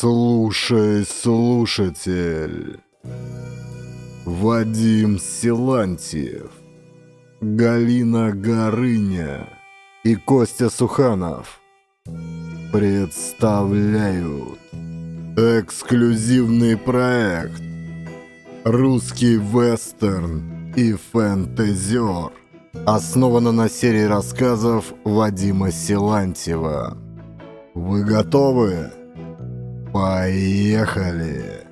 Слушай, слушатель. Вадим Силантьев, Галина Горыня и Костя Суханов представляют эксклюзивный проект «Русский вестерн и фэнтезер» основана на серии рассказов Вадима Силантьева. Вы готовы? Поехали!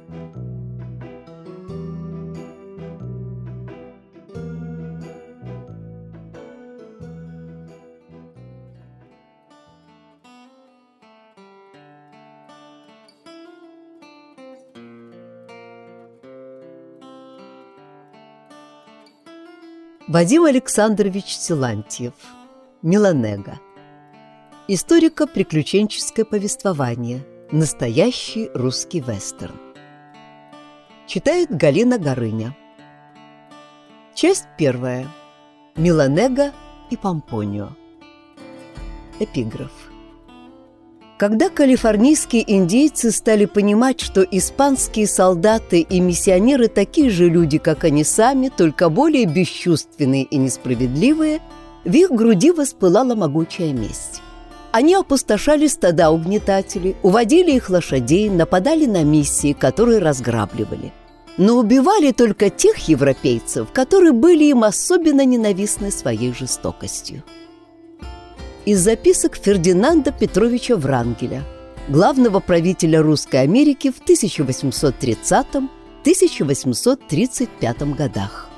Вадим Александрович Силантьев. Меланега. Историко-приключенческое повествование. Настоящий русский вестерн. Читает Галина Горыня. Часть первая. Меланега и Помпонио. Эпиграф. Когда калифорнийские индейцы стали понимать, что испанские солдаты и миссионеры такие же люди, как они сами, только более бесчувственные и несправедливые, в их груди воспылала могучая месть. Они опустошали стада угнетателей, уводили их лошадей, нападали на миссии, которые разграбливали. Но убивали только тех европейцев, которые были им особенно ненавистны своей жестокостью из записок Фердинанда Петровича Врангеля, главного правителя Русской Америки в 1830-1835 годах.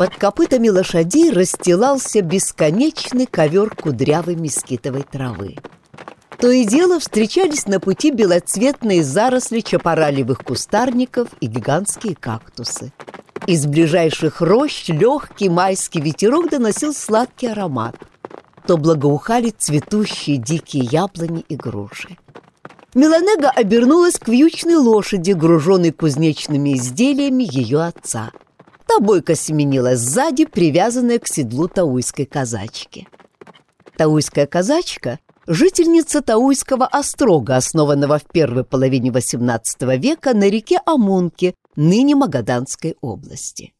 Под копытами лошадей расстилался бесконечный ковер кудрявой мескитовой травы. То и дело встречались на пути белоцветные заросли чапоралевых кустарников и гигантские кактусы. Из ближайших рощ легкий майский ветерок доносил сладкий аромат. То благоухали цветущие дикие яблони и груши. Меланега обернулась к вьючной лошади, груженной кузнечными изделиями ее отца. Та бойко семенила сзади, привязанная к седлу тауйской казачки. Тауйская казачка жительница Тауйского острога, основанного в первой половине XVIII века на реке Амунке, ныне Магаданской области.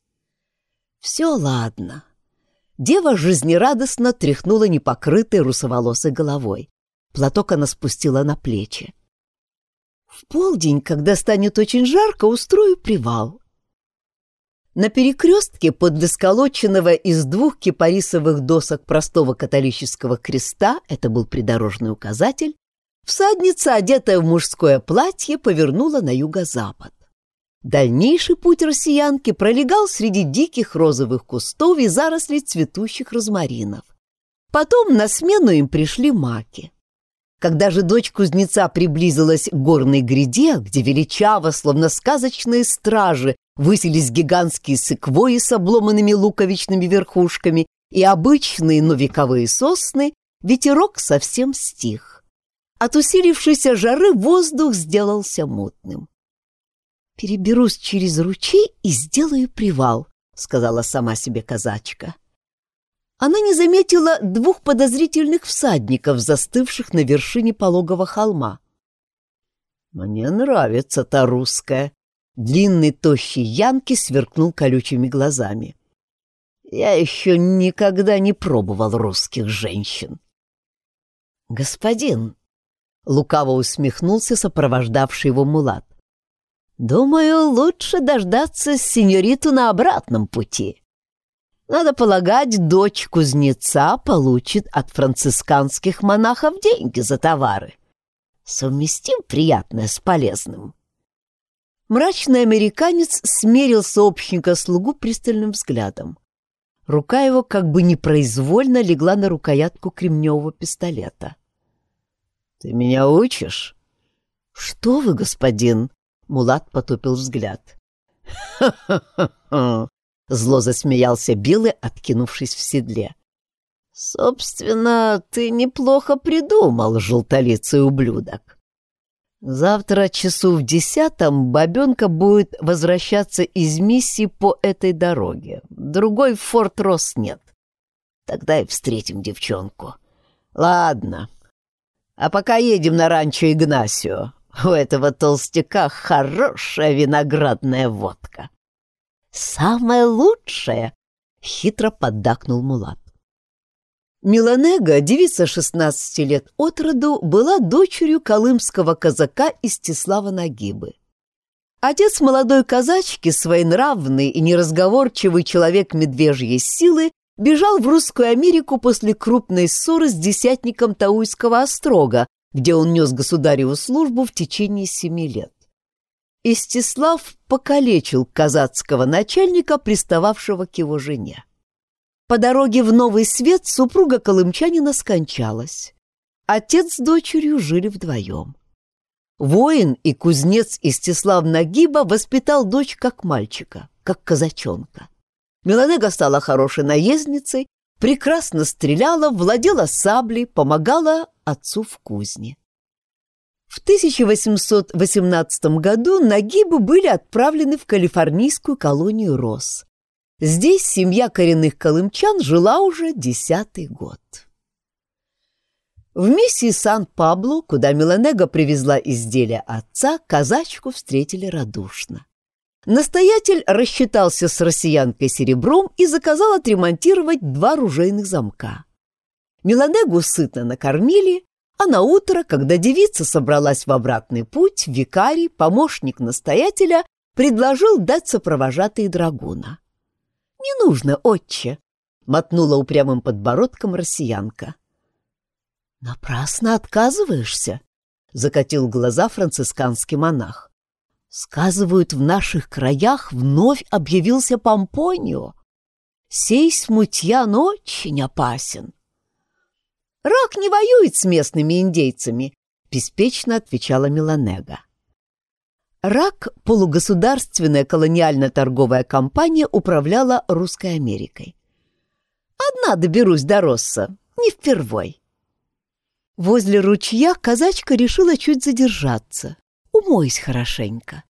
Все ладно. Дева жизнерадостно тряхнула непокрытой русоволосой головой. Платок она спустила на плечи. В полдень, когда станет очень жарко, устрою привал. На перекрестке под сколоченного из двух кипарисовых досок простого католического креста, это был придорожный указатель, всадница, одетая в мужское платье, повернула на юго-запад. Дальнейший путь россиянки пролегал среди диких розовых кустов и зарослей цветущих розмаринов. Потом на смену им пришли маки. Когда же дочь кузнеца приблизилась к горной гряде, где величаво, словно сказочные стражи, высились гигантские сыквои с обломанными луковичными верхушками и обычные, но вековые сосны, ветерок совсем стих. От усилившейся жары воздух сделался мутным. «Переберусь через ручей и сделаю привал», — сказала сама себе казачка. Она не заметила двух подозрительных всадников, застывших на вершине пологого холма. «Мне нравится та русская», Длинный тощий Янки сверкнул колючими глазами. «Я еще никогда не пробовал русских женщин». «Господин!» — лукаво усмехнулся сопровождавший его мулат. «Думаю, лучше дождаться сеньориту на обратном пути. Надо полагать, дочь кузнеца получит от францисканских монахов деньги за товары. Совместим приятное с полезным». Мрачный американец смерил сообщника-слугу пристальным взглядом. Рука его как бы непроизвольно легла на рукоятку кремневого пистолета. «Ты меня учишь?» «Что вы, господин?» — Мулат потупил взгляд. «Ха-ха-ха!» — зло засмеялся Билли, откинувшись в седле. «Собственно, ты неплохо придумал, желтолицый ублюдок. Завтра часу в десятом бабенка будет возвращаться из миссии по этой дороге. Другой Форт Росс нет. Тогда и встретим девчонку. Ладно. А пока едем на ранчо Игнасио. У этого толстяка хорошая виноградная водка. Самая лучшая, хитро поддакнул Мулат. Миланега, девица 16 лет от роду, была дочерью колымского казака Истислава Нагибы. Отец молодой казачки, своенравный и неразговорчивый человек медвежьей силы, бежал в Русскую Америку после крупной ссоры с десятником Тауйского острога, где он нес государеву службу в течение семи лет. Истислав покалечил казацкого начальника, пристававшего к его жене. По дороге в Новый Свет супруга колымчанина скончалась. Отец с дочерью жили вдвоем. Воин и кузнец Истислав Нагиба воспитал дочь как мальчика, как казачонка. Меланега стала хорошей наездницей, прекрасно стреляла, владела саблей, помогала отцу в кузне. В 1818 году Нагибы были отправлены в калифорнийскую колонию Рос. Здесь семья коренных колымчан жила уже десятый год. В миссии Сан-Пабло, куда Меланега привезла изделия отца, казачку встретили радушно. Настоятель рассчитался с россиянкой серебром и заказал отремонтировать два ружейных замка. Меланегу сытно накормили, а на утро, когда девица собралась в обратный путь, викарий, помощник настоятеля, предложил дать сопровожатые драгуна. «Не нужно, отче!» — мотнула упрямым подбородком россиянка. «Напрасно отказываешься!» — закатил глаза францисканский монах. «Сказывают, в наших краях вновь объявился Помпонио. Сей смутьян очень опасен». «Рак не воюет с местными индейцами», — беспечно отвечала Меланега. РАК, полугосударственная колониально-торговая компания, управляла Русской Америкой. «Одна доберусь до Росса, не впервой». Возле ручья казачка решила чуть задержаться. Умойсь хорошенько.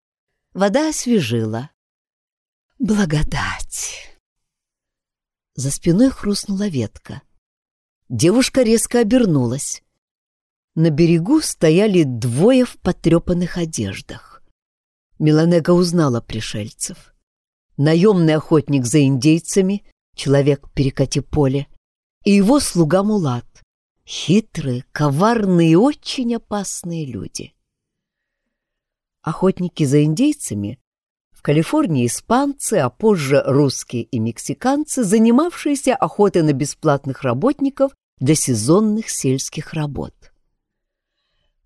Вода освежила. Благодать! За спиной хрустнула ветка. Девушка резко обернулась. На берегу стояли двое в потрепанных одеждах. Меланега узнала пришельцев. Наемный охотник за индейцами, человек перекати поле, и его слуга Мулат. Хитрые, коварные и очень опасные люди. Охотники за индейцами в Калифорнии испанцы, а позже русские и мексиканцы, занимавшиеся охотой на бесплатных работников для сезонных сельских работ.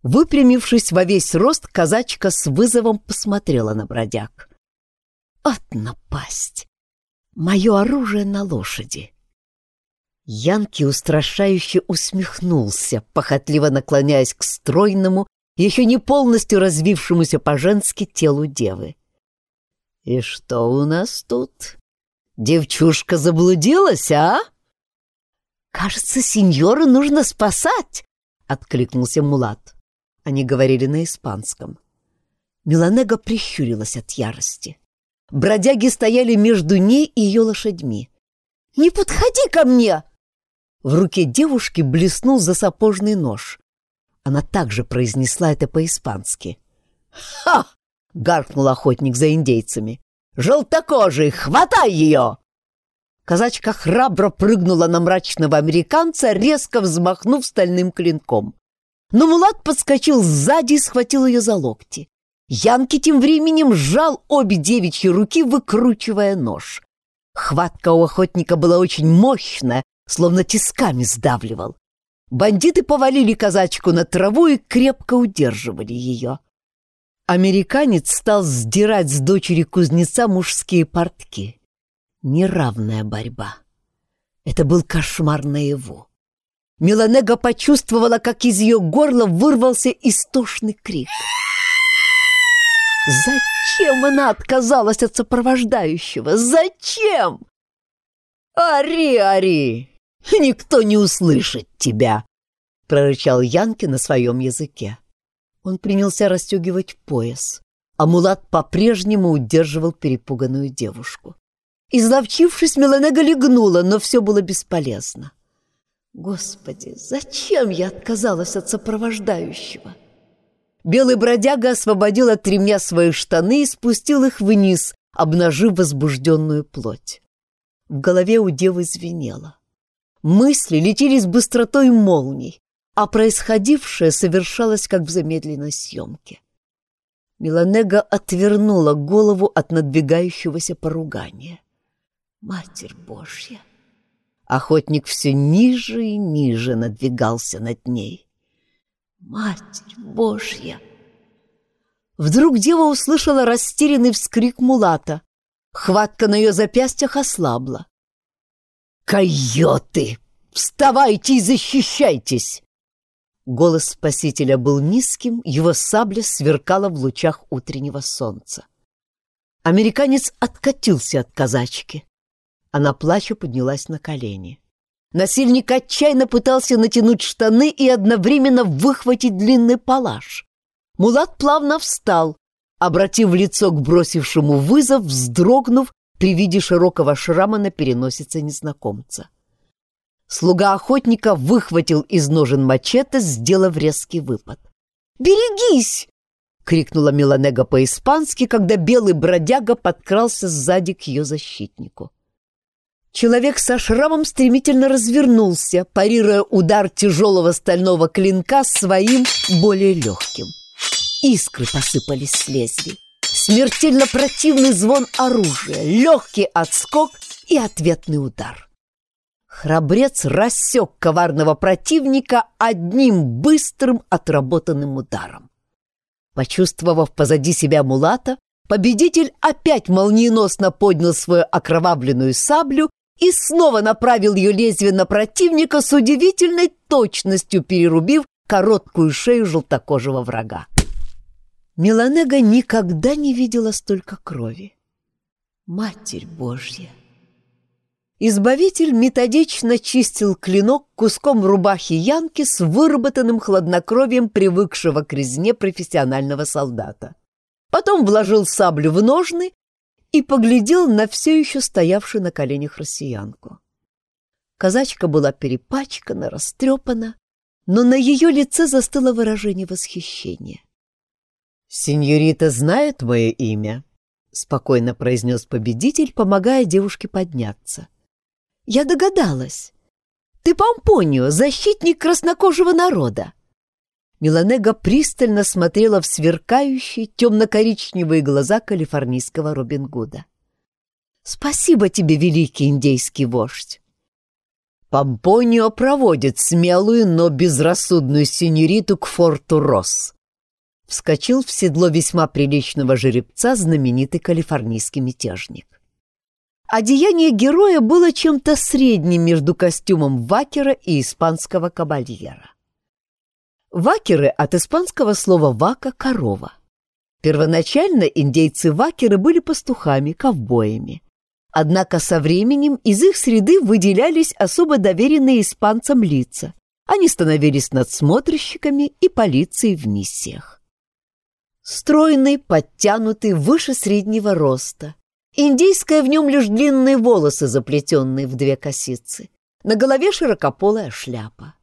Выпрямившись во весь рост, казачка с вызовом посмотрела на бродяг. «От напасть! Мое оружие на лошади!» Янки устрашающе усмехнулся, похотливо наклоняясь к стройному, еще не полностью развившемуся по-женски телу девы. «И что у нас тут? Девчушка заблудилась, а?» «Кажется, сеньора нужно спасать!» — откликнулся Мулат. Они говорили на испанском. Меланега прищурилась от ярости. Бродяги стояли между ней и ее лошадьми. «Не подходи ко мне!» В руке девушки блеснул засапожный нож. Она также произнесла это по-испански. «Ха!» — гаркнул охотник за индейцами. «Желтокожий, хватай ее!» Казачка храбро прыгнула на мрачного американца, резко взмахнув стальным клинком. Но Мулат подскочил сзади и схватил ее за локти. Янки тем временем сжал обе девичьи руки, выкручивая нож. Хватка у охотника была очень мощная, словно тисками сдавливал. Бандиты повалили казачку на траву и крепко удерживали ее. Американец стал сдирать с дочери кузнеца мужские портки. Неравная борьба. Это был кошмар наяву. Меланега почувствовала, как из ее горла вырвался истошный крик. Зачем она отказалась от сопровождающего? Зачем? «Ари, Ари! Никто не услышит тебя!» — прорычал Янки на своем языке. Он принялся расстегивать пояс, а Мулат по-прежнему удерживал перепуганную девушку. Изловчившись, Меланега легнула, но все было бесполезно. Господи, зачем я отказалась от сопровождающего? Белый бродяга освободил от ремня свои штаны и спустил их вниз, обнажив возбужденную плоть. В голове у девы звенело. Мысли летели с быстротой молний, а происходившее совершалось как в замедленной съемке. Меланега отвернула голову от надвигающегося поругания. Матерь Божья! Охотник все ниже и ниже надвигался над ней. Матерь Божья! Вдруг дева услышала растерянный вскрик Мулата. Хватка на ее запястьях ослабла. «Койоты! Вставайте и защищайтесь!» Голос спасителя был низким, его сабля сверкала в лучах утреннего солнца. Американец откатился от казачки. Она плача поднялась на колени. Насильник отчаянно пытался натянуть штаны и одновременно выхватить длинный палаш. Мулат плавно встал, обратив лицо к бросившему вызов, вздрогнув при виде широкого шрама на переносице незнакомца. Слуга охотника выхватил из ножен мачете, сделав резкий выпад. «Берегись!» — крикнула Меланега по-испански, когда белый бродяга подкрался сзади к ее защитнику. Человек со шрамом стремительно развернулся, парируя удар тяжелого стального клинка своим более легким. Искры посыпались с лезвий. Смертельно противный звон оружия, легкий отскок и ответный удар. Храбрец рассек коварного противника одним быстрым отработанным ударом. Почувствовав позади себя мулата, победитель опять молниеносно поднял свою окровавленную саблю и снова направил ее лезвие на противника с удивительной точностью, перерубив короткую шею желтокожего врага. Меланега никогда не видела столько крови. Матерь Божья! Избавитель методично чистил клинок куском рубахи Янки с выработанным хладнокровием привыкшего к резне профессионального солдата. Потом вложил саблю в ножны и поглядел на все еще стоявшую на коленях россиянку. Казачка была перепачкана, растрепана, но на ее лице застыло выражение восхищения. «Сеньорита знает мое имя?» — спокойно произнес победитель, помогая девушке подняться. «Я догадалась. Ты Помпонио, защитник краснокожего народа. Меланега пристально смотрела в сверкающие темно-коричневые глаза калифорнийского Робин Гуда. «Спасибо тебе, великий индейский вождь!» Помпонио проводит смелую, но безрассудную синьориту к форту Росс. Вскочил в седло весьма приличного жеребца знаменитый калифорнийский мятежник. Одеяние героя было чем-то средним между костюмом вакера и испанского кабальера. Вакеры от испанского слова «вака» — корова. Первоначально индейцы-вакеры были пастухами, ковбоями. Однако со временем из их среды выделялись особо доверенные испанцам лица. Они становились надсмотрщиками и полицией в миссиях. Стройный, подтянутый, выше среднего роста. Индийская в нем лишь длинные волосы, заплетенные в две косицы. На голове широкополая шляпа.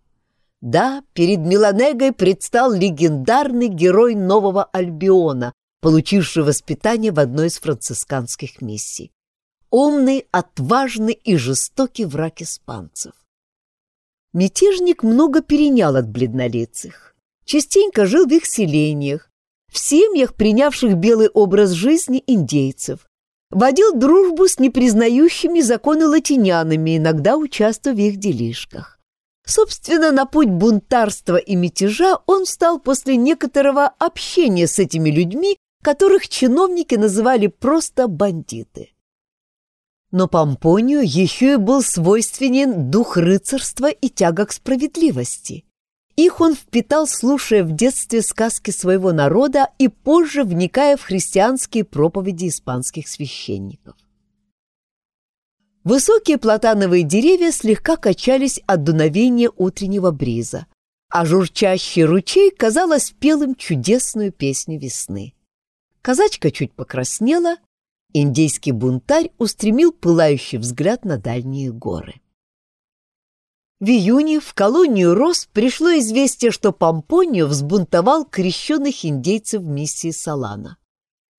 Да, перед Меланегой предстал легендарный герой Нового Альбиона, получивший воспитание в одной из францисканских миссий. Умный, отважный и жестокий враг испанцев. Мятежник много перенял от бледнолицых. Частенько жил в их селениях, в семьях, принявших белый образ жизни индейцев. Водил дружбу с непризнающими законы латинянами, иногда участвуя в их делишках. Собственно, на путь бунтарства и мятежа он встал после некоторого общения с этими людьми, которых чиновники называли просто бандиты. Но Помпонию еще и был свойственен дух рыцарства и тяга к справедливости. Их он впитал, слушая в детстве сказки своего народа и позже вникая в христианские проповеди испанских священников. Высокие платановые деревья слегка качались от дуновения утреннего бриза, а журчащий ручей, казалось, пел им чудесную песню весны. Казачка чуть покраснела, индейский бунтарь устремил пылающий взгляд на дальние горы. В июне в колонию Рос пришло известие, что Помпонио взбунтовал крещенных индейцев миссии Салана.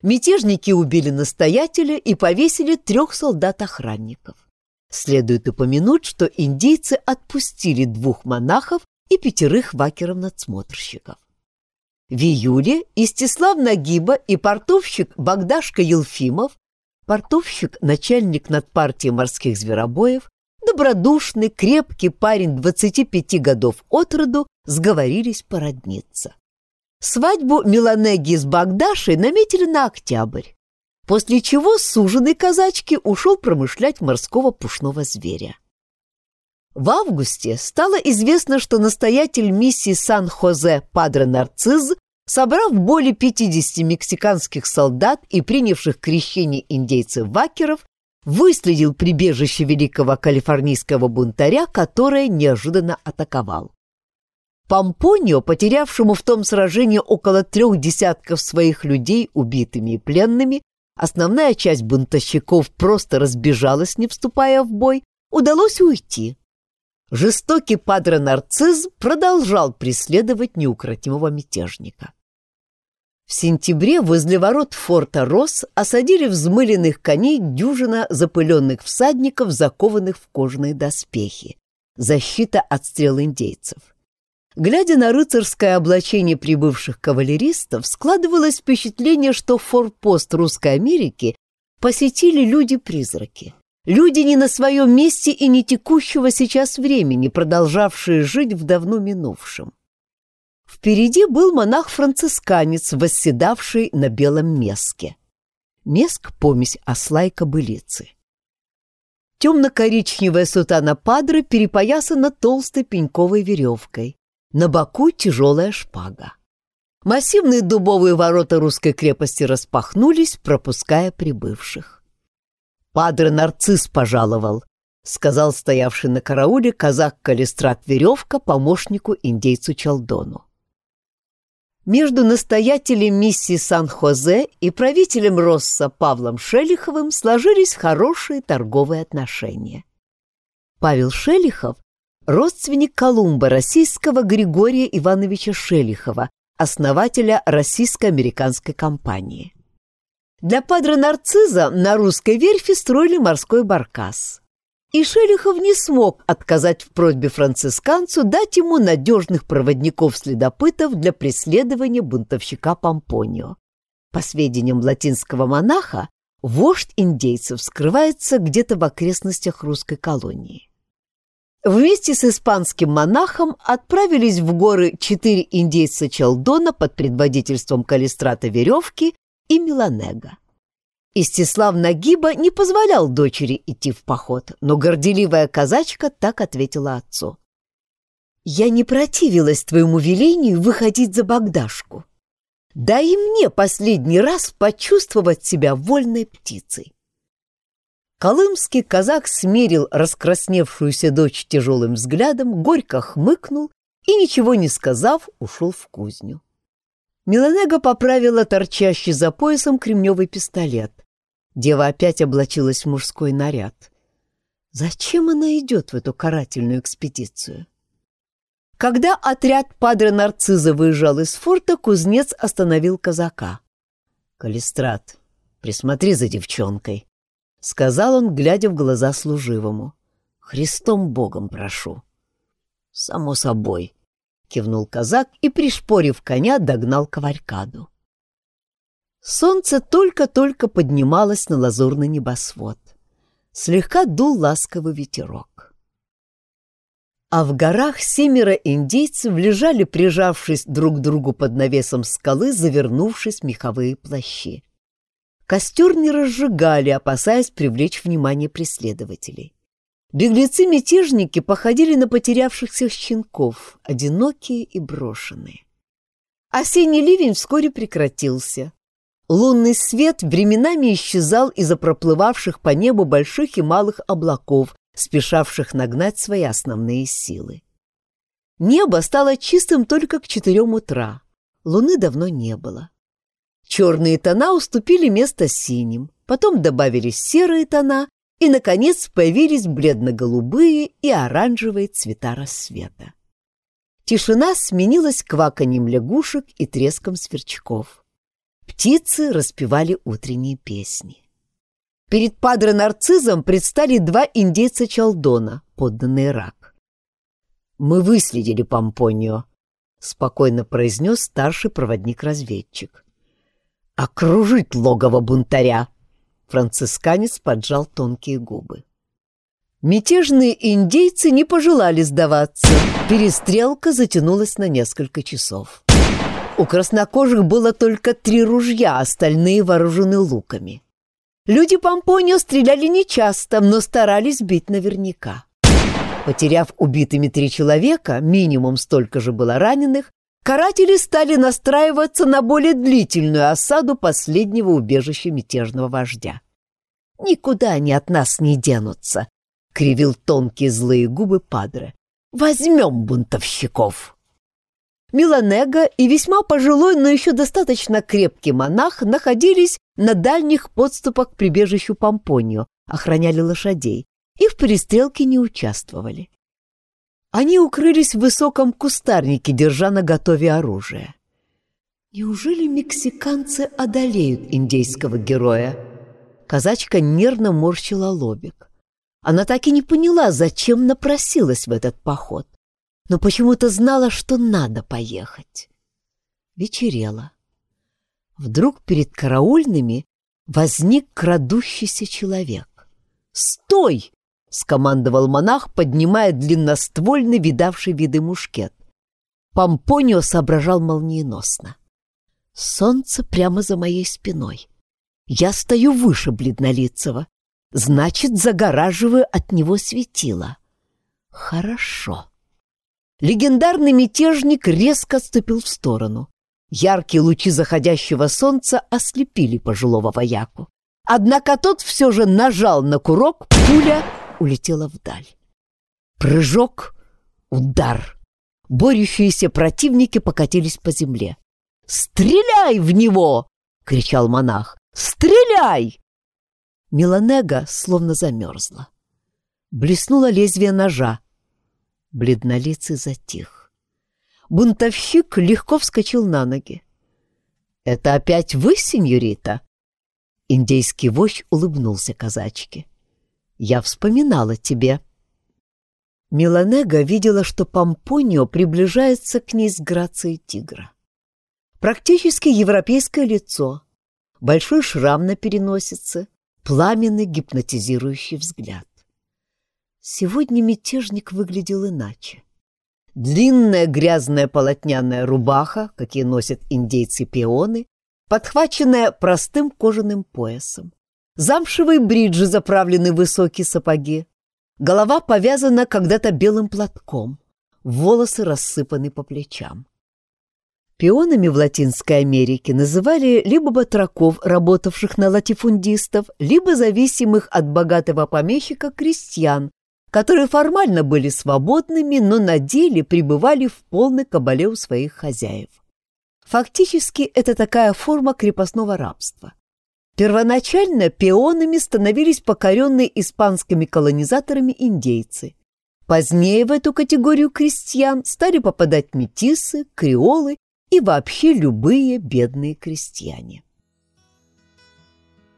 Мятежники убили настоятеля и повесили трех солдат-охранников. Следует упомянуть, что индейцы отпустили двух монахов и пятерых вакеров-надсмотрщиков. В июле Истислав Нагиба и портовщик Богдашка Елфимов, портовщик, начальник над партией морских зверобоев, добродушный, крепкий парень 25 годов от роду, сговорились породниться. Свадьбу Меланеги с Богдашей наметили на октябрь, после чего суженый казачки ушел промышлять морского пушного зверя. В августе стало известно, что настоятель миссии Сан-Хозе Падре Нарцисс, собрав более 50 мексиканских солдат и принявших крещение индейцев-вакеров, выследил прибежище великого калифорнийского бунтаря, которое неожиданно атаковал. Помпонио, потерявшему в том сражении около трех десятков своих людей убитыми и пленными, основная часть бунтовщиков просто разбежалась, не вступая в бой, удалось уйти. Жестокий падре Нарцисс продолжал преследовать неукротимого мятежника. В сентябре возле ворот форта Рос осадили взмыленных коней дюжина запыленных всадников, закованных в кожаные доспехи. Защита от стрел индейцев. Глядя на рыцарское облачение прибывших кавалеристов, складывалось впечатление, что форпост Русской Америки посетили люди-призраки. Люди не на своем месте и не текущего сейчас времени, продолжавшие жить в давно минувшем. Впереди был монах-францисканец, восседавший на белом меске. Меск — помесь осла и кобылицы. Темно-коричневая сутана падры перепоясана толстой пеньковой веревкой. На боку тяжелая шпага. Массивные дубовые ворота русской крепости распахнулись, пропуская прибывших. «Падре Нарцисс пожаловал», — сказал стоявший на карауле казак Калистрат Веревка помощнику индейцу Чалдону. Между настоятелем миссии Сан-Хозе и правителем Росса Павлом Шелиховым сложились хорошие торговые отношения. Павел Шелихов родственник Колумба российского Григория Ивановича Шелихова, основателя российско-американской компании. Для падре Нарциза на русской верфи строили морской баркас. И Шелихов не смог отказать в просьбе францисканцу дать ему надежных проводников-следопытов для преследования бунтовщика Помпонио. По сведениям латинского монаха, вождь индейцев скрывается где-то в окрестностях русской колонии. Вместе с испанским монахом отправились в горы четыре индейца Чалдона под предводительством Калистрата Веревки и Миланега. Истислав Нагиба не позволял дочери идти в поход, но горделивая казачка так ответила отцу. «Я не противилась твоему велению выходить за Богдашку. Дай мне последний раз почувствовать себя вольной птицей. Колымский казак смерил раскрасневшуюся дочь тяжелым взглядом, горько хмыкнул и, ничего не сказав, ушел в кузню. Меланега поправила торчащий за поясом кремневый пистолет. Дева опять облачилась в мужской наряд. Зачем она идет в эту карательную экспедицию? Когда отряд падре Нарциза выезжал из форта, кузнец остановил казака. «Калистрат, присмотри за девчонкой», — сказал он, глядя в глаза служивому. «Христом Богом прошу». «Само собой», — кивнул казак и, пришпорив коня, догнал кавалькаду. Солнце только-только поднималось на лазурный небосвод. Слегка дул ласковый ветерок. А в горах семеро индейцев лежали, прижавшись друг к другу под навесом скалы, завернувшись в меховые плащи. Костер не разжигали, опасаясь привлечь внимание преследователей. Беглецы-мятежники походили на потерявшихся щенков, одинокие и брошенные. Осенний ливень вскоре прекратился. Лунный свет временами исчезал из-за проплывавших по небу больших и малых облаков, спешавших нагнать свои основные силы. Небо стало чистым только к четырем утра. Луны давно не было. Черные тона уступили место синим, потом добавились серые тона, и, наконец, появились бледно-голубые и оранжевые цвета рассвета. Тишина сменилась кваканьем лягушек и треском сверчков. Птицы распевали утренние песни. Перед падре нарциссом предстали два индейца Чалдона, подданные рак. «Мы выследили Помпонио», — спокойно произнес старший проводник-разведчик. «Окружить логово бунтаря!» Францисканец поджал тонкие губы. Мятежные индейцы не пожелали сдаваться. Перестрелка затянулась на несколько часов. У краснокожих было только три ружья, остальные вооружены луками. Люди Помпонио стреляли нечасто, но старались бить наверняка. Потеряв убитыми три человека, минимум столько же было раненых, каратели стали настраиваться на более длительную осаду последнего убежища мятежного вождя. «Никуда они от нас не денутся», — кривил тонкие злые губы Падре. «Возьмем бунтовщиков». Миланега и весьма пожилой, но еще достаточно крепкий монах находились на дальних подступах к прибежищу Помпонио, охраняли лошадей и в перестрелке не участвовали. Они укрылись в высоком кустарнике, держа на готове оружие. Неужели мексиканцы одолеют индейского героя? Казачка нервно морщила лобик. Она так и не поняла, зачем напросилась в этот поход, но почему-то знала, что надо поехать. Вечерело. Вдруг перед караульными возник крадущийся человек. «Стой!» — скомандовал монах, поднимая длинноствольный, видавший виды мушкет. Помпонио соображал молниеносно. «Солнце прямо за моей спиной. Я стою выше бледнолицего. Значит, загораживаю от него светило. Хорошо. Легендарный мятежник резко отступил в сторону. Яркие лучи заходящего солнца ослепили пожилого вояку. Однако тот все же нажал на курок, пуля улетела вдаль. Прыжок, удар. Борющиеся противники покатились по земле. «Стреляй в него!» — кричал монах. Стреляй!» Меланега словно замерзла. Блеснуло лезвие ножа. Бледнолицый затих. Бунтовщик легко вскочил на ноги. «Это опять вы, сеньорита?» Индейский вождь улыбнулся казачке. «Я вспоминала тебе». Меланега видела, что Помпонио приближается к ней с грацией тигра. Практически европейское лицо, большой шрам на переносице, пламенный гипнотизирующий взгляд. Сегодня мятежник выглядел иначе. Длинная грязная полотняная рубаха, какие носят индейцы-пионы, подхваченная простым кожаным поясом. Замшевые бриджи заправлены в высокие сапоги. Голова повязана когда-то белым платком. Волосы рассыпаны по плечам. Пионами в Латинской Америке называли либо батраков, работавших на латифундистов, либо зависимых от богатого помещика крестьян, которые формально были свободными, но на деле пребывали в полной кабале у своих хозяев. Фактически это такая форма крепостного рабства. Первоначально пионами становились покоренные испанскими колонизаторами индейцы. Позднее в эту категорию крестьян стали попадать метисы, креолы и вообще любые бедные крестьяне.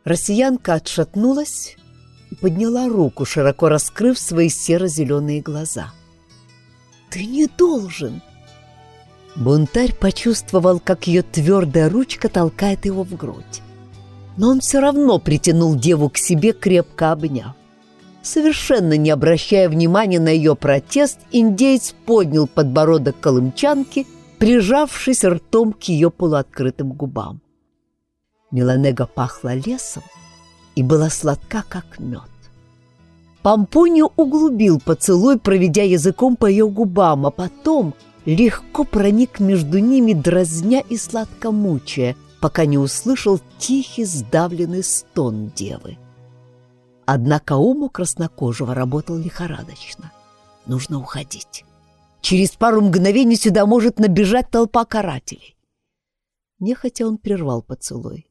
Россиянка отшатнулась и подняла руку, широко раскрыв свои серо-зеленые глаза. «Ты не должен!» Бунтарь почувствовал, как ее твердая ручка толкает его в грудь. Но он все равно притянул деву к себе, крепко обняв. Совершенно не обращая внимания на ее протест, индейец поднял подбородок колымчанки прижавшись ртом к ее полуоткрытым губам. Меланега пахла лесом и была сладка, как мед. Помпонио углубил поцелуй, проведя языком по ее губам, а потом легко проник между ними, дразня и сладко мучая, пока не услышал тихий сдавленный стон девы. Однако ум у краснокожего работал лихорадочно. Нужно уходить. Через пару мгновений сюда может набежать толпа карателей. Нехотя он прервал поцелуй.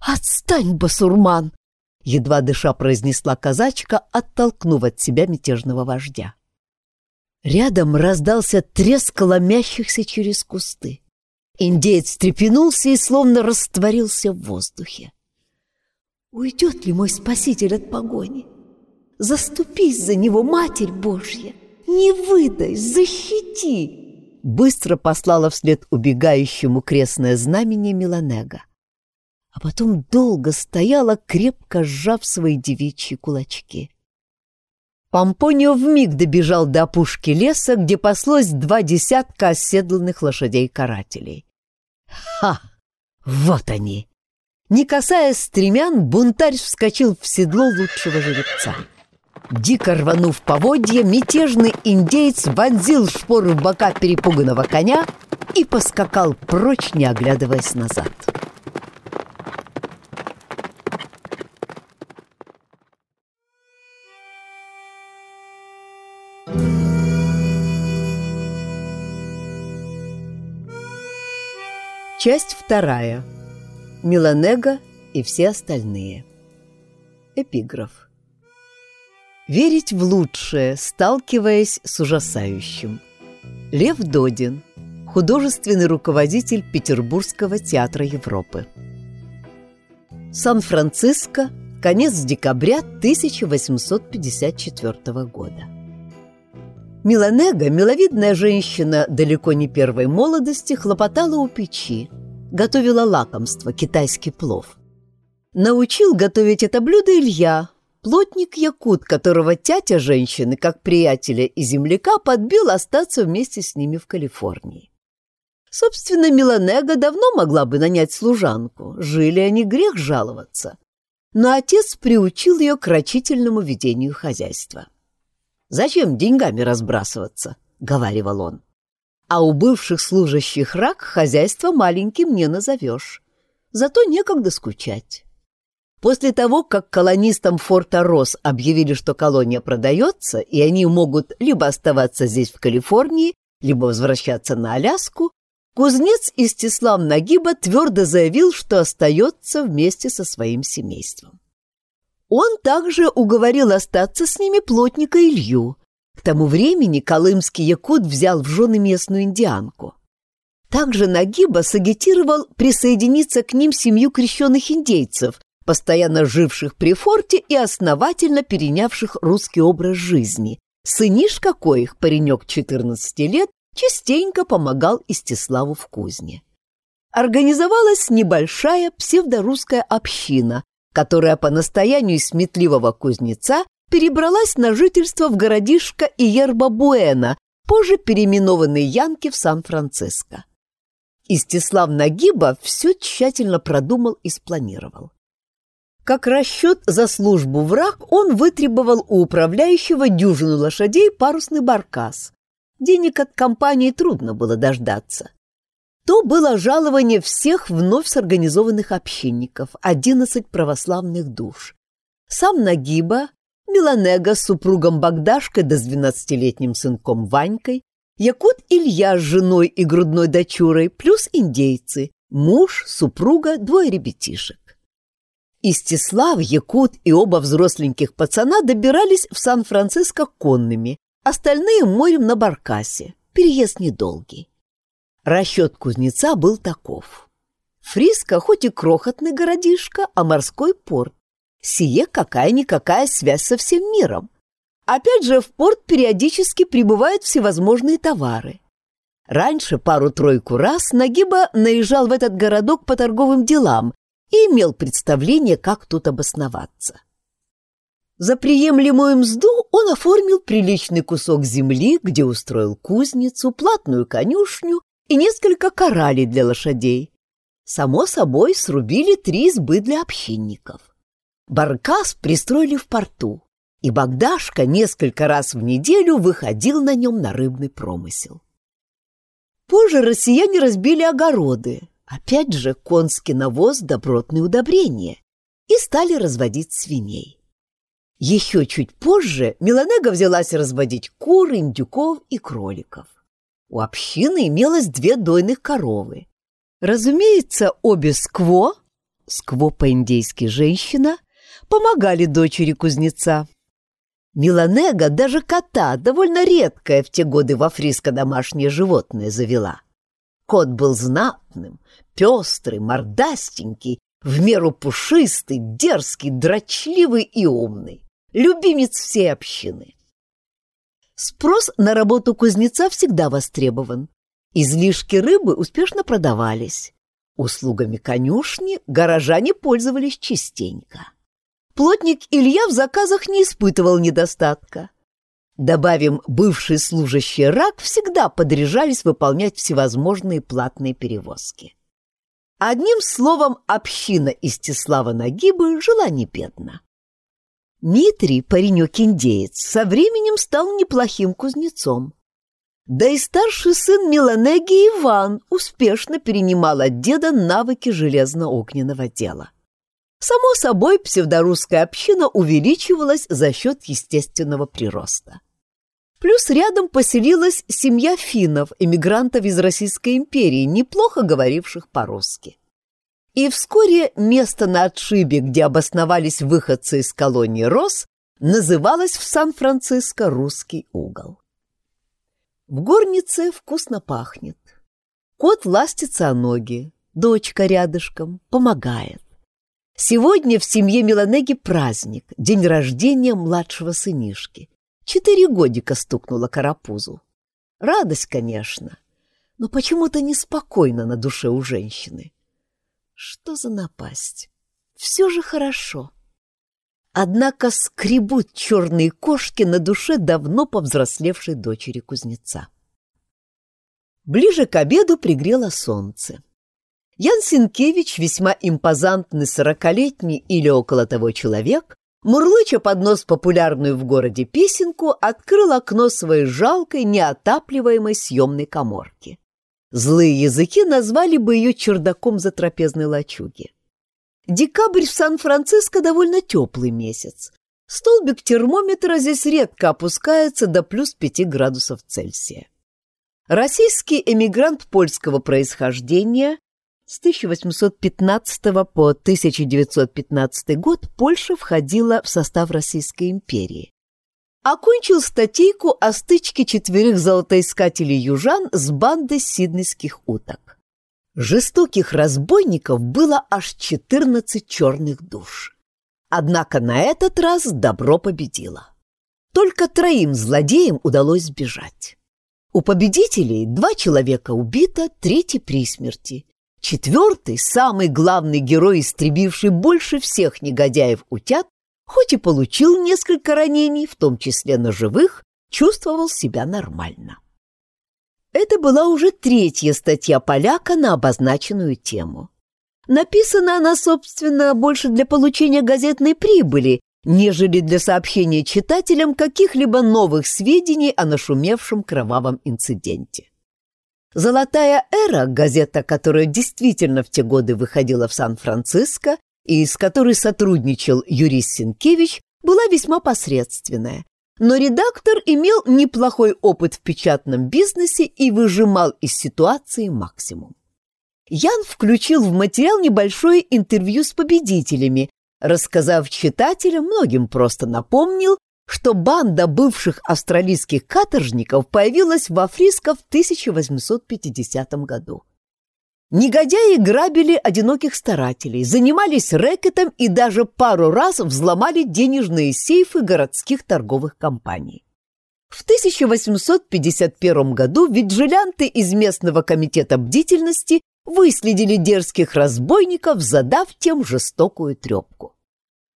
«Отстань, басурман!» Едва дыша произнесла казачка, оттолкнув от себя мятежного вождя. Рядом раздался треск ломящихся через кусты. Индеец встрепенулся и словно растворился в воздухе. «Уйдет ли мой спаситель от погони? Заступись за него, Матерь Божья! Не выдай, защити!» Быстро послала вслед убегающему крестное знамение Миланега. А потом долго стояла, крепко сжав свои девичьи кулачки. Помпонио вмиг добежал до опушки леса, где паслось два десятка оседланных лошадей-карателей. Ха! Вот они! Не касаясь стремян, бунтарь вскочил в седло лучшего жеребца. Дико рванув поводья, мятежный индейец вонзил шпоры в бока перепуганного коня и поскакал прочь, не оглядываясь назад. Часть вторая. Миланега и все остальные. Эпиграф. Верить в лучшее, сталкиваясь с ужасающим. Лев Додин, художественный руководитель Петербургского театра Европы. Сан-Франциско, конец декабря 1854 года. Миланега, миловидная женщина далеко не первой молодости, хлопотала у печи, готовила лакомство, китайский плов. Научил готовить это блюдо Илья, плотник-якут, которого тятя женщины, как приятеля и земляка, подбил остаться вместе с ними в Калифорнии. Собственно, Миланега давно могла бы нанять служанку, жили они грех жаловаться. Но отец приучил ее к рачительному ведению хозяйства. Зачем деньгами разбрасываться?» — говаривал он. «А у бывших служащих рак хозяйство маленьким не назовешь. Зато некогда скучать». После того, как колонистам форта Росс объявили, что колония продается, и они могут либо оставаться здесь, в Калифорнии, либо возвращаться на Аляску, кузнец Истислав Нагиба твердо заявил, что остается вместе со своим семейством. Он также уговорил остаться с ними плотника Илью. К тому времени колымский якут взял в жены местную индианку. Также Нагиба сагитировал присоединиться к ним семью крещенных индейцев, постоянно живших при форте и основательно перенявших русский образ жизни. Сынишка коих, паренек 14 лет, частенько помогал Истиславу в кузне. Организовалась небольшая псевдорусская община, которая по настоянию сметливого кузнеца перебралась на жительство в городишко Иерба-Буэна, позже переименованный Янки в Сан-Франциско. Истислав Нагиба все тщательно продумал и спланировал. Как расчет за службу враг, он вытребовал у управляющего дюжину лошадей парусный баркас. Денег от компании трудно было дождаться то было жалование всех вновь сорганизованных общинников, 11 православных душ. Сам Нагиба, Миланега с супругом Богдашкой да с двенадцатилетним сынком Ванькой, Якут Илья с женой и грудной дочурой, плюс индейцы, муж, супруга, двое ребятишек. Истислав, Якут и оба взросленьких пацана добирались в Сан-Франциско конными, остальные морем на баркасе. Переезд недолгий. Расчет кузнеца был таков. Фриска хоть и крохотный городишко, а морской порт. Сие какая-никакая связь со всем миром. Опять же, в порт периодически прибывают всевозможные товары. Раньше пару-тройку раз Нагиба наезжал в этот городок по торговым делам и имел представление, как тут обосноваться. За приемлемую мзду он оформил приличный кусок земли, где устроил кузницу, платную конюшню и несколько коралей для лошадей. Само собой, срубили три избы для общинников. Баркас пристроили в порту, и Богдашка несколько раз в неделю выходил на нем на рыбный промысел. Позже россияне разбили огороды, опять же конский навоз, добротные удобрения, и стали разводить свиней. Еще чуть позже Меланега взялась разводить кур, индюков и кроликов. У общины имелось две дойных коровы. Разумеется, обе скво, скво по-индейски женщина, помогали дочери кузнеца. Миланега даже кота, довольно редкое в те годы в Африско домашнее животное, завела. Кот был знатным, пестрый, мордастенький, в меру пушистый, дерзкий, дрочливый и умный, любимец всей общины. Спрос на работу кузнеца всегда востребован. Излишки рыбы успешно продавались. Услугами конюшни горожане пользовались частенько. Плотник Илья в заказах не испытывал недостатка. Добавим, бывшие служащие рак всегда подряжались выполнять всевозможные платные перевозки. Одним словом, община Истислава Нагибы жила не бедно. Митрий, паренек-индеец, со временем стал неплохим кузнецом. Да и старший сын Меланеги Иван успешно перенимал от деда навыки железно-огненного дела. Само собой, псевдорусская община увеличивалась за счет естественного прироста. Плюс рядом поселилась семья финнов, эмигрантов из Российской империи, неплохо говоривших по-русски. И вскоре место на отшибе, где обосновались выходцы из колонии Рос, называлось в Сан-Франциско «Русский угол». В горнице вкусно пахнет. Кот ластится о ноги, дочка рядышком, помогает. Сегодня в семье Меланеги праздник, день рождения младшего сынишки. Четыре годика стукнула карапузу. Радость, конечно, но почему-то неспокойно на душе у женщины. Что за напасть? Все же хорошо. Однако скребут черные кошки на душе давно повзрослевшей дочери кузнеца. Ближе к обеду пригрело солнце. Ян Синкевич, весьма импозантный сорокалетний или около того человек, мурлыча под нос популярную в городе песенку, открыл окно своей жалкой, неотапливаемой съемной коморки. Злые языки назвали бы ее чердаком за трапезной лачуги. Декабрь в Сан-Франциско довольно теплый месяц. Столбик термометра здесь редко опускается до плюс 5 градусов Цельсия. Российский эмигрант польского происхождения с 1815 по 1915 год Польша входила в состав Российской империи. Окончил статейку о стычке четверых золотоискателей южан с бандой сиднейских уток. Жестоких разбойников было аж 14 черных душ. Однако на этот раз добро победило. Только троим злодеям удалось сбежать. У победителей два человека убито, третий при смерти. Четвертый, самый главный герой, истребивший больше всех негодяев-утят, хоть и получил несколько ранений, в том числе ножевых, чувствовал себя нормально. Это была уже третья статья поляка на обозначенную тему. Написана она, собственно, больше для получения газетной прибыли, нежели для сообщения читателям каких-либо новых сведений о нашумевшем кровавом инциденте. «Золотая эра» — газета, которая действительно в те годы выходила в Сан-Франциско и с которой сотрудничал Юрий Сенкевич, была весьма посредственная. Но редактор имел неплохой опыт в печатном бизнесе и выжимал из ситуации максимум. Ян включил в материал небольшое интервью с победителями, рассказав читателям, многим просто напомнил, что банда бывших австралийских каторжников появилась в Африско в 1850 году. Негодяи грабили одиноких старателей, занимались рэкетом и даже пару раз взломали денежные сейфы городских торговых компаний. В 1851 году виджилянты из местного комитета бдительности выследили дерзких разбойников, задав тем жестокую трепку.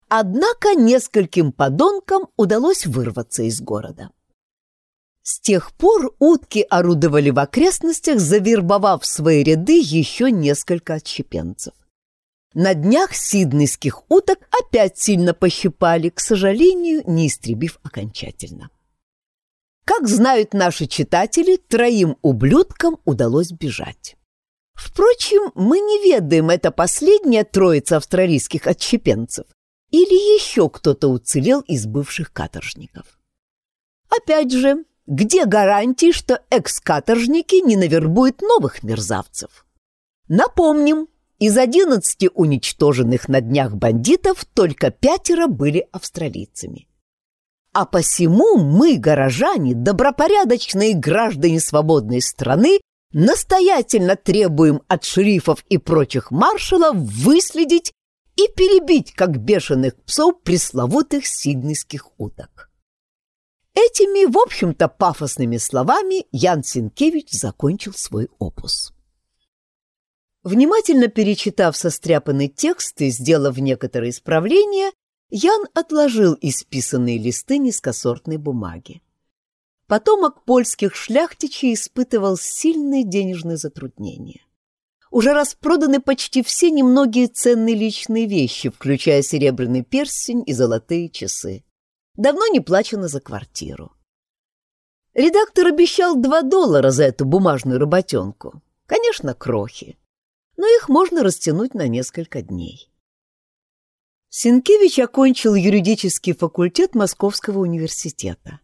Однако нескольким подонкам удалось вырваться из города. С тех пор утки орудовали в окрестностях, завербовав в свои ряды еще несколько отщепенцев. На днях сиднейских уток опять сильно пощипали, к сожалению, не истребив окончательно. Как знают наши читатели, троим ублюдкам удалось бежать. Впрочем, мы не ведаем это последняя троица австралийских отщепенцев или еще кто-то уцелел из бывших каторжников. Опять же, где гарантии, что экс-каторжники не навербуют новых мерзавцев? Напомним, из одиннадцати уничтоженных на днях бандитов только пятеро были австралийцами. А посему мы, горожане, добропорядочные граждане свободной страны, настоятельно требуем от шерифов и прочих маршалов выследить и перебить, как бешеных псов, пресловутых сиднейских уток. Этими, в общем-то, пафосными словами Ян Синкевич закончил свой опус. Внимательно перечитав состряпанный текст и сделав некоторые исправления, Ян отложил исписанные листы низкосортной бумаги. Потомок польских шляхтичей испытывал сильные денежные затруднения. Уже распроданы почти все немногие ценные личные вещи, включая серебряный перстень и золотые часы. Давно не плачено за квартиру. Редактор обещал два доллара за эту бумажную работенку. Конечно, крохи, но их можно растянуть на несколько дней. Сенкевич окончил юридический факультет Московского университета.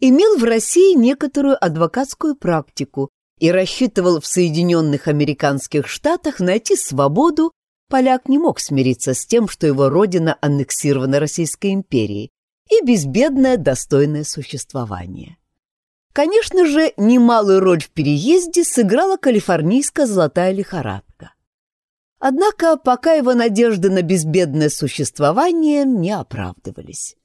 Имел в России некоторую адвокатскую практику и рассчитывал в Соединенных Американских Штатах найти свободу, поляк не мог смириться с тем, что его родина аннексирована Российской империей, и безбедное достойное существование. Конечно же, немалую роль в переезде сыграла калифорнийская золотая лихорадка. Однако пока его надежды на безбедное существование не оправдывались.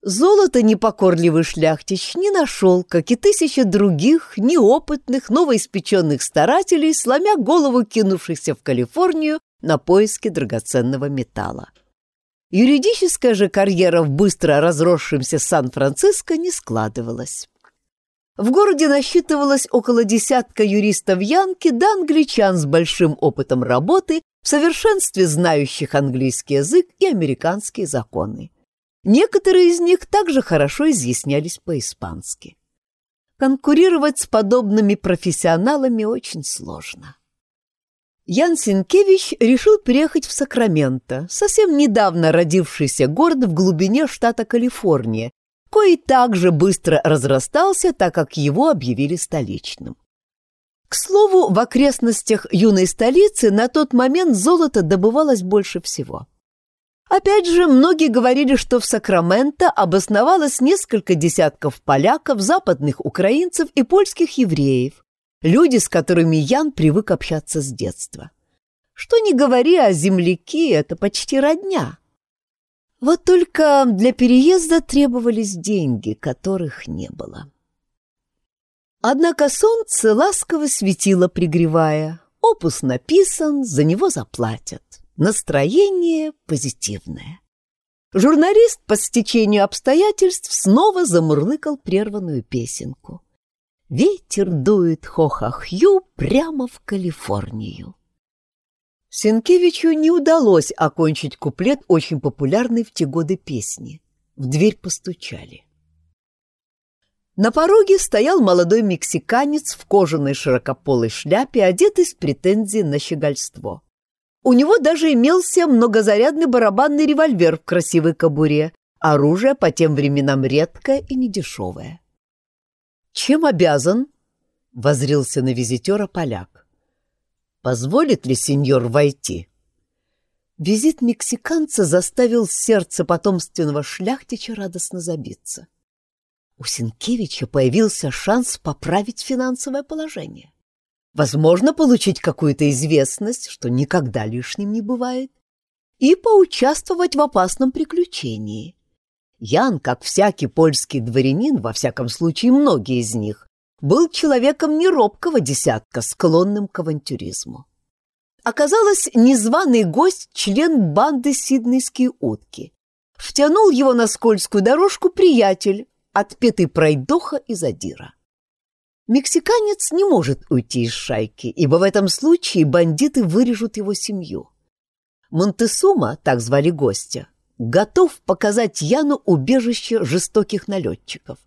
Золото непокорливый шляхтич не нашел, как и тысячи других неопытных, новоиспеченных старателей, сломя голову кинувшихся в Калифорнию на поиски драгоценного металла. Юридическая же карьера в быстро разросшемся Сан-Франциско не складывалась. В городе насчитывалось около десятка юристов Янки да англичан с большим опытом работы, в совершенстве знающих английский язык и американские законы. Некоторые из них также хорошо изъяснялись по-испански. Конкурировать с подобными профессионалами очень сложно. Ян Синкевич решил переехать в Сакраменто, совсем недавно родившийся город в глубине штата Калифорния, кое также быстро разрастался, так как его объявили столичным. К слову, в окрестностях юной столицы на тот момент золото добывалось больше всего. Опять же, многие говорили, что в Сакраменто обосновалось несколько десятков поляков, западных украинцев и польских евреев, люди, с которыми Ян привык общаться с детства. Что не говори, а земляки — это почти родня. Вот только для переезда требовались деньги, которых не было. Однако солнце ласково светило, пригревая. Опус написан, за него заплатят. Настроение позитивное. Журналист по стечению обстоятельств снова замурлыкал прерванную песенку. Ветер дует хохахью прямо в Калифорнию. Сенкевичу не удалось окончить куплет очень популярной в те годы песни. В дверь постучали. На пороге стоял молодой мексиканец в кожаной широкополой шляпе, одетый с претензией на щегольство. У него даже имелся многозарядный барабанный револьвер в красивой кобуре, оружие по тем временам редкое и недешевое. «Чем обязан?» — возрился на визитера поляк. «Позволит ли сеньор войти?» Визит мексиканца заставил сердце потомственного шляхтича радостно забиться. У Сенкевича появился шанс поправить финансовое положение. Возможно, получить какую-то известность, что никогда лишним не бывает, и поучаствовать в опасном приключении. Ян, как всякий польский дворянин, во всяком случае многие из них, был человеком неробкого десятка, склонным к авантюризму. Оказалось, незваный гость — член банды Сиднейские утки. Втянул его на скользкую дорожку приятель, отпетый пройдоха и задира. Мексиканец не может уйти из шайки, ибо в этом случае бандиты вырежут его семью. Монтесума, так звали гостя, готов показать Яну убежище жестоких налетчиков.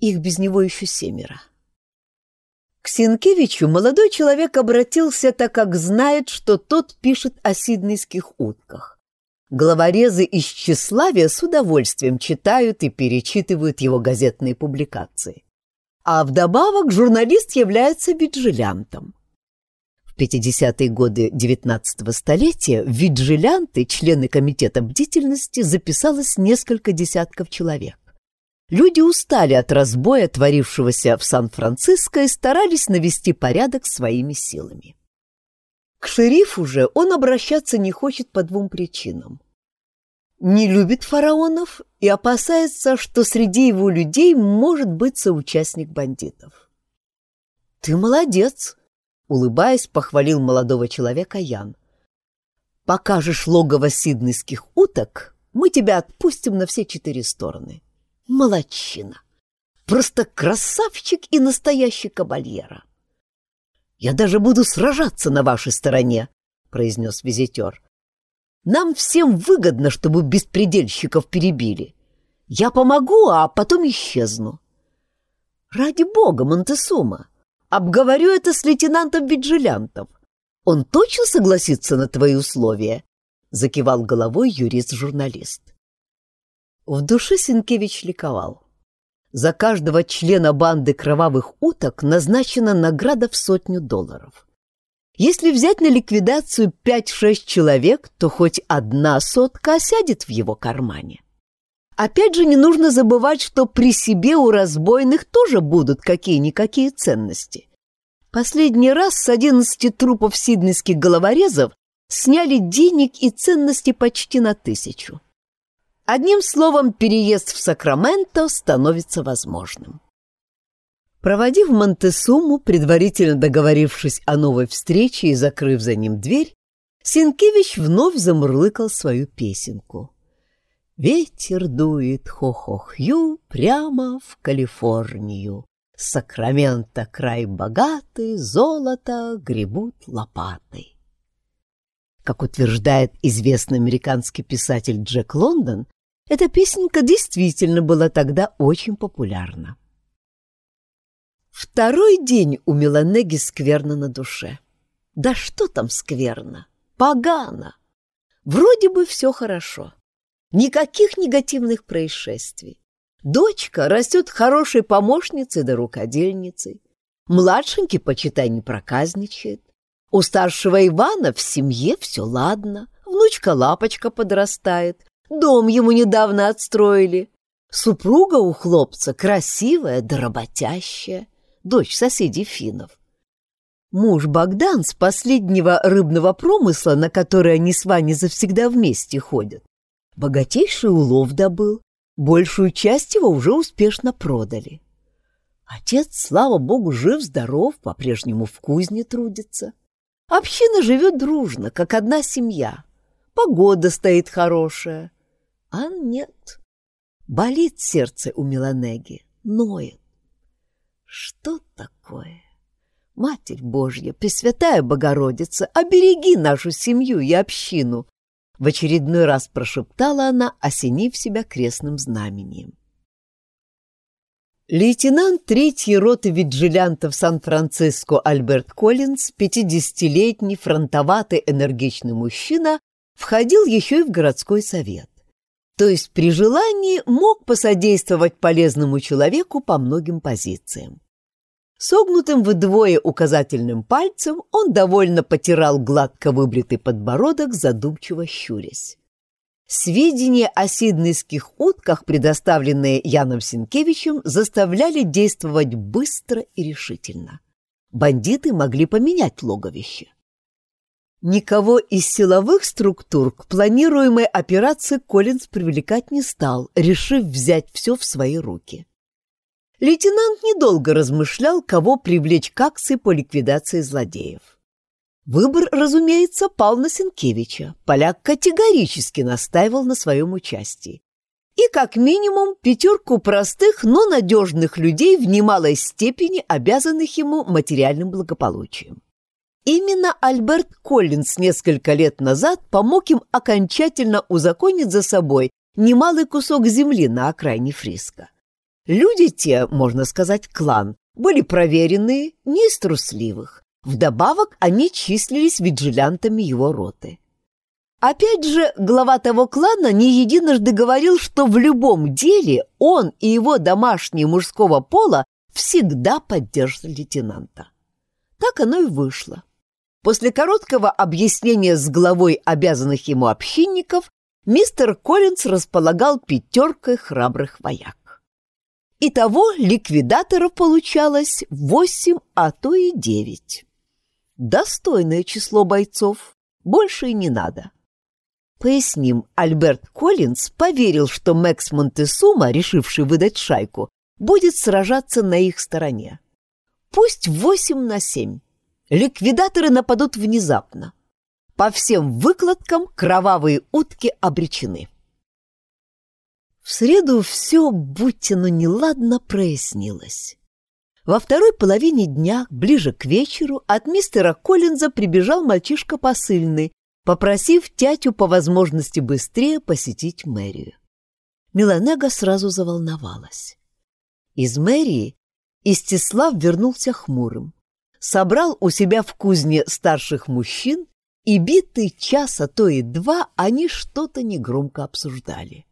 Их без него еще семеро. К Сенкевичу молодой человек обратился, так как знает, что тот пишет о сиднейских утках. Главорезы из тщеславия с удовольствием читают и перечитывают его газетные публикации. А вдобавок журналист является виджилянтом. В 50-е годы XIX столетия в виджилянты, члены комитета бдительности, записалось несколько десятков человек. Люди устали от разбоя, творившегося в Сан-Франциско, и старались навести порядок своими силами. К шерифу же он обращаться не хочет по двум причинам. Не любит фараонов и опасается, что среди его людей может быть соучастник бандитов. «Ты молодец!» — улыбаясь, похвалил молодого человека Ян. «Покажешь логово сиднейских уток, мы тебя отпустим на все четыре стороны». Молодчина! Просто красавчик и настоящий кабальера. «Я даже буду сражаться на вашей стороне», — произнес визитер. «Нам всем выгодно, чтобы беспредельщиков перебили. Я помогу, а потом исчезну». «Ради бога, Монтесума, обговорю это с лейтенантом Виджилянтов. Он точно согласится на твои условия?» — закивал головой юрист-журналист. В душе Сенкевич ликовал. За каждого члена банды кровавых уток назначена награда в сотню долларов. Если взять на ликвидацию 5-6 человек, то хоть одна сотка осядет в его кармане. Опять же, не нужно забывать, что при себе у разбойных тоже будут какие-никакие ценности. Последний раз с 11 трупов сиднейских головорезов сняли денег и ценности почти на тысячу. Одним словом, переезд в Сакраменто становится возможным. Проводив Монтесуму, предварительно договорившись о новой встрече и закрыв за ним дверь, Синкевич вновь замурлыкал свою песенку. Ветер дует хо-хо-хью прямо в Калифорнию. Сакраменто край богатый, золото гребут лопатой. Как утверждает известный американский писатель Джек Лондон, эта песенка действительно была тогда очень популярна. Второй день у Меланеги скверно на душе. Да что там скверно? Погано. Вроде бы все хорошо. Никаких негативных происшествий. Дочка растет хорошей помощницей да рукодельницей. Младшенький, почитай, не проказничает. У старшего Ивана в семье все ладно. Внучка Лапочка подрастает, Дом ему недавно отстроили. Супруга у хлопца красивая да работящая, дочь соседей финнов. Муж Богдан с последнего рыбного промысла, на который они с Ваней завсегда вместе ходят, богатейший улов добыл, большую часть его уже успешно продали. Отец, слава богу, жив-здоров, по-прежнему в кузне трудится. Община живет дружно, как одна семья. Погода стоит хорошая. А нет. Болит сердце у Меланеги, ноет. Что такое? Матерь Божья, Пресвятая Богородица, обереги нашу семью и общину, в очередной раз прошептала она, осенив себя крестным знамением. Лейтенант третьей роты виджилянтов Сан-Франциско Альберт Коллинз, 50-летний фронтоватый энергичный мужчина, входил еще и в городской совет то есть при желании мог посодействовать полезному человеку по многим позициям. Согнутым вдвое указательным пальцем он довольно потирал гладко выбритый подбородок, задумчиво щурясь. Сведения о сиднейских утках, предоставленные Яном Сенкевичем, заставляли действовать быстро и решительно. Бандиты могли поменять логовище. Никого из силовых структур к планируемой операции Коллинз привлекать не стал, решив взять все в свои руки. Лейтенант недолго размышлял, кого привлечь к акции по ликвидации злодеев. Выбор, разумеется, пал на Сенкевича. Поляк категорически настаивал на своем участии. И как минимум пятерку простых, но надежных людей в немалой степени обязанных ему материальным благополучием. Именно Альберт Коллинс несколько лет назад помог им окончательно узаконить за собой немалый кусок земли на окраине Фриска. Люди те, можно сказать, клан, были проверенные, не из трусливых. Вдобавок они числились виджилянтами его роты. Опять же, глава того клана не единожды говорил, что в любом деле он и его домашние мужского пола всегда поддержат лейтенанта. Так оно и вышло. После короткого объяснения с главой обязанных ему общинников мистер Коллинз располагал пятеркой храбрых вояк. Итого ликвидаторов получалось восемь, а то и девять. Достойное число бойцов, больше и не надо. Поясним, Альберт Коллинз поверил, что Мэкс Монтесума, решивший выдать шайку, будет сражаться на их стороне. Пусть восемь на семь. Ликвидаторы нападут внезапно. По всем выкладкам кровавые утки обречены. В среду все, будьте ну неладно, прояснилось. Во второй половине дня, ближе к вечеру, от мистера Коллинза прибежал мальчишка посыльный, попросив тятю по возможности быстрее посетить мэрию. Меланега сразу заволновалась. Из мэрии Истислав вернулся хмурым, собрал у себя в кузне старших мужчин, и битый час, а то и два они что-то негромко обсуждали.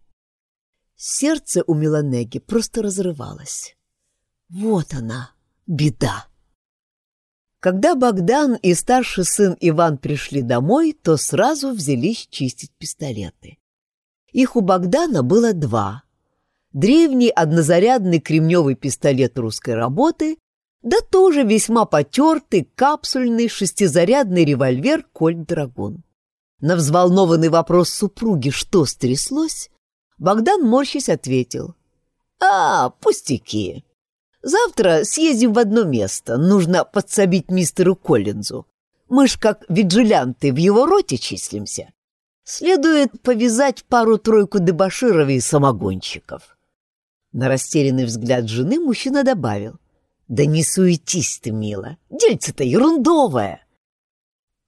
Сердце у Меланеги просто разрывалось. Вот она, беда. Когда Богдан и старший сын Иван пришли домой, то сразу взялись чистить пистолеты. Их у Богдана было два. Древний однозарядный кремневый пистолет русской работы, да тоже весьма потертый капсульный шестизарядный револьвер «Кольт Драгун». На взволнованный вопрос супруги, что стряслось, Богдан, морщись, ответил. «А, пустяки. Завтра съездим в одно место. Нужно подсобить мистеру Коллинзу. Мы ж как виджилянты в его роте числимся. Следует повязать пару-тройку дебоширов и самогонщиков. На растерянный взгляд жены мужчина добавил. «Да не суетись ты, мила, дельце-то ерундовое!»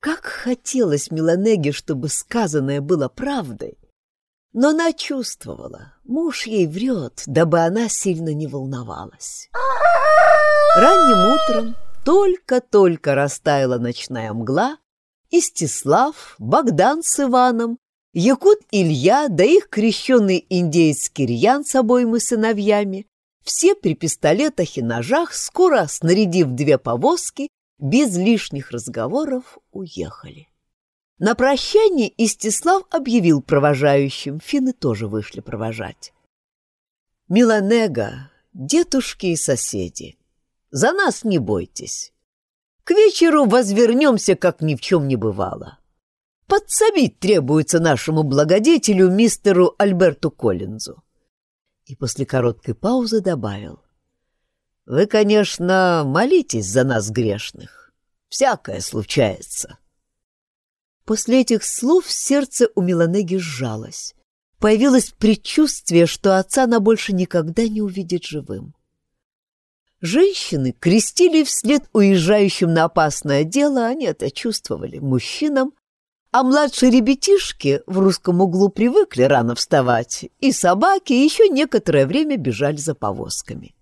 Как хотелось Меланеге, чтобы сказанное было правдой, но она чувствовала, муж ей врет, дабы она сильно не волновалась. Ранним утром только-только растаяла ночная мгла, Истислав, Богдан с Иваном, Якут Илья, да их крещенный индеец Кирьян с обоими сыновьями, все при пистолетах и ножах, скоро снарядив две повозки, без лишних разговоров уехали. На прощание Истислав объявил провожающим, финны тоже вышли провожать. «Миланега, дедушки и соседи, за нас не бойтесь. К вечеру возвернемся, как ни в чем не бывало. Подсобить требуется нашему благодетелю, мистеру Альберту Коллинзу». И после короткой паузы добавил. «Вы, конечно, молитесь за нас грешных. Всякое случается». После этих слов сердце у Меланеги сжалось. Появилось предчувствие, что отца она больше никогда не увидит живым. Женщины крестили вслед уезжающим на опасное дело, они это чувствовали, мужчинам, а младшие ребятишки в русском углу привыкли рано вставать, и собаки еще некоторое время бежали за повозками.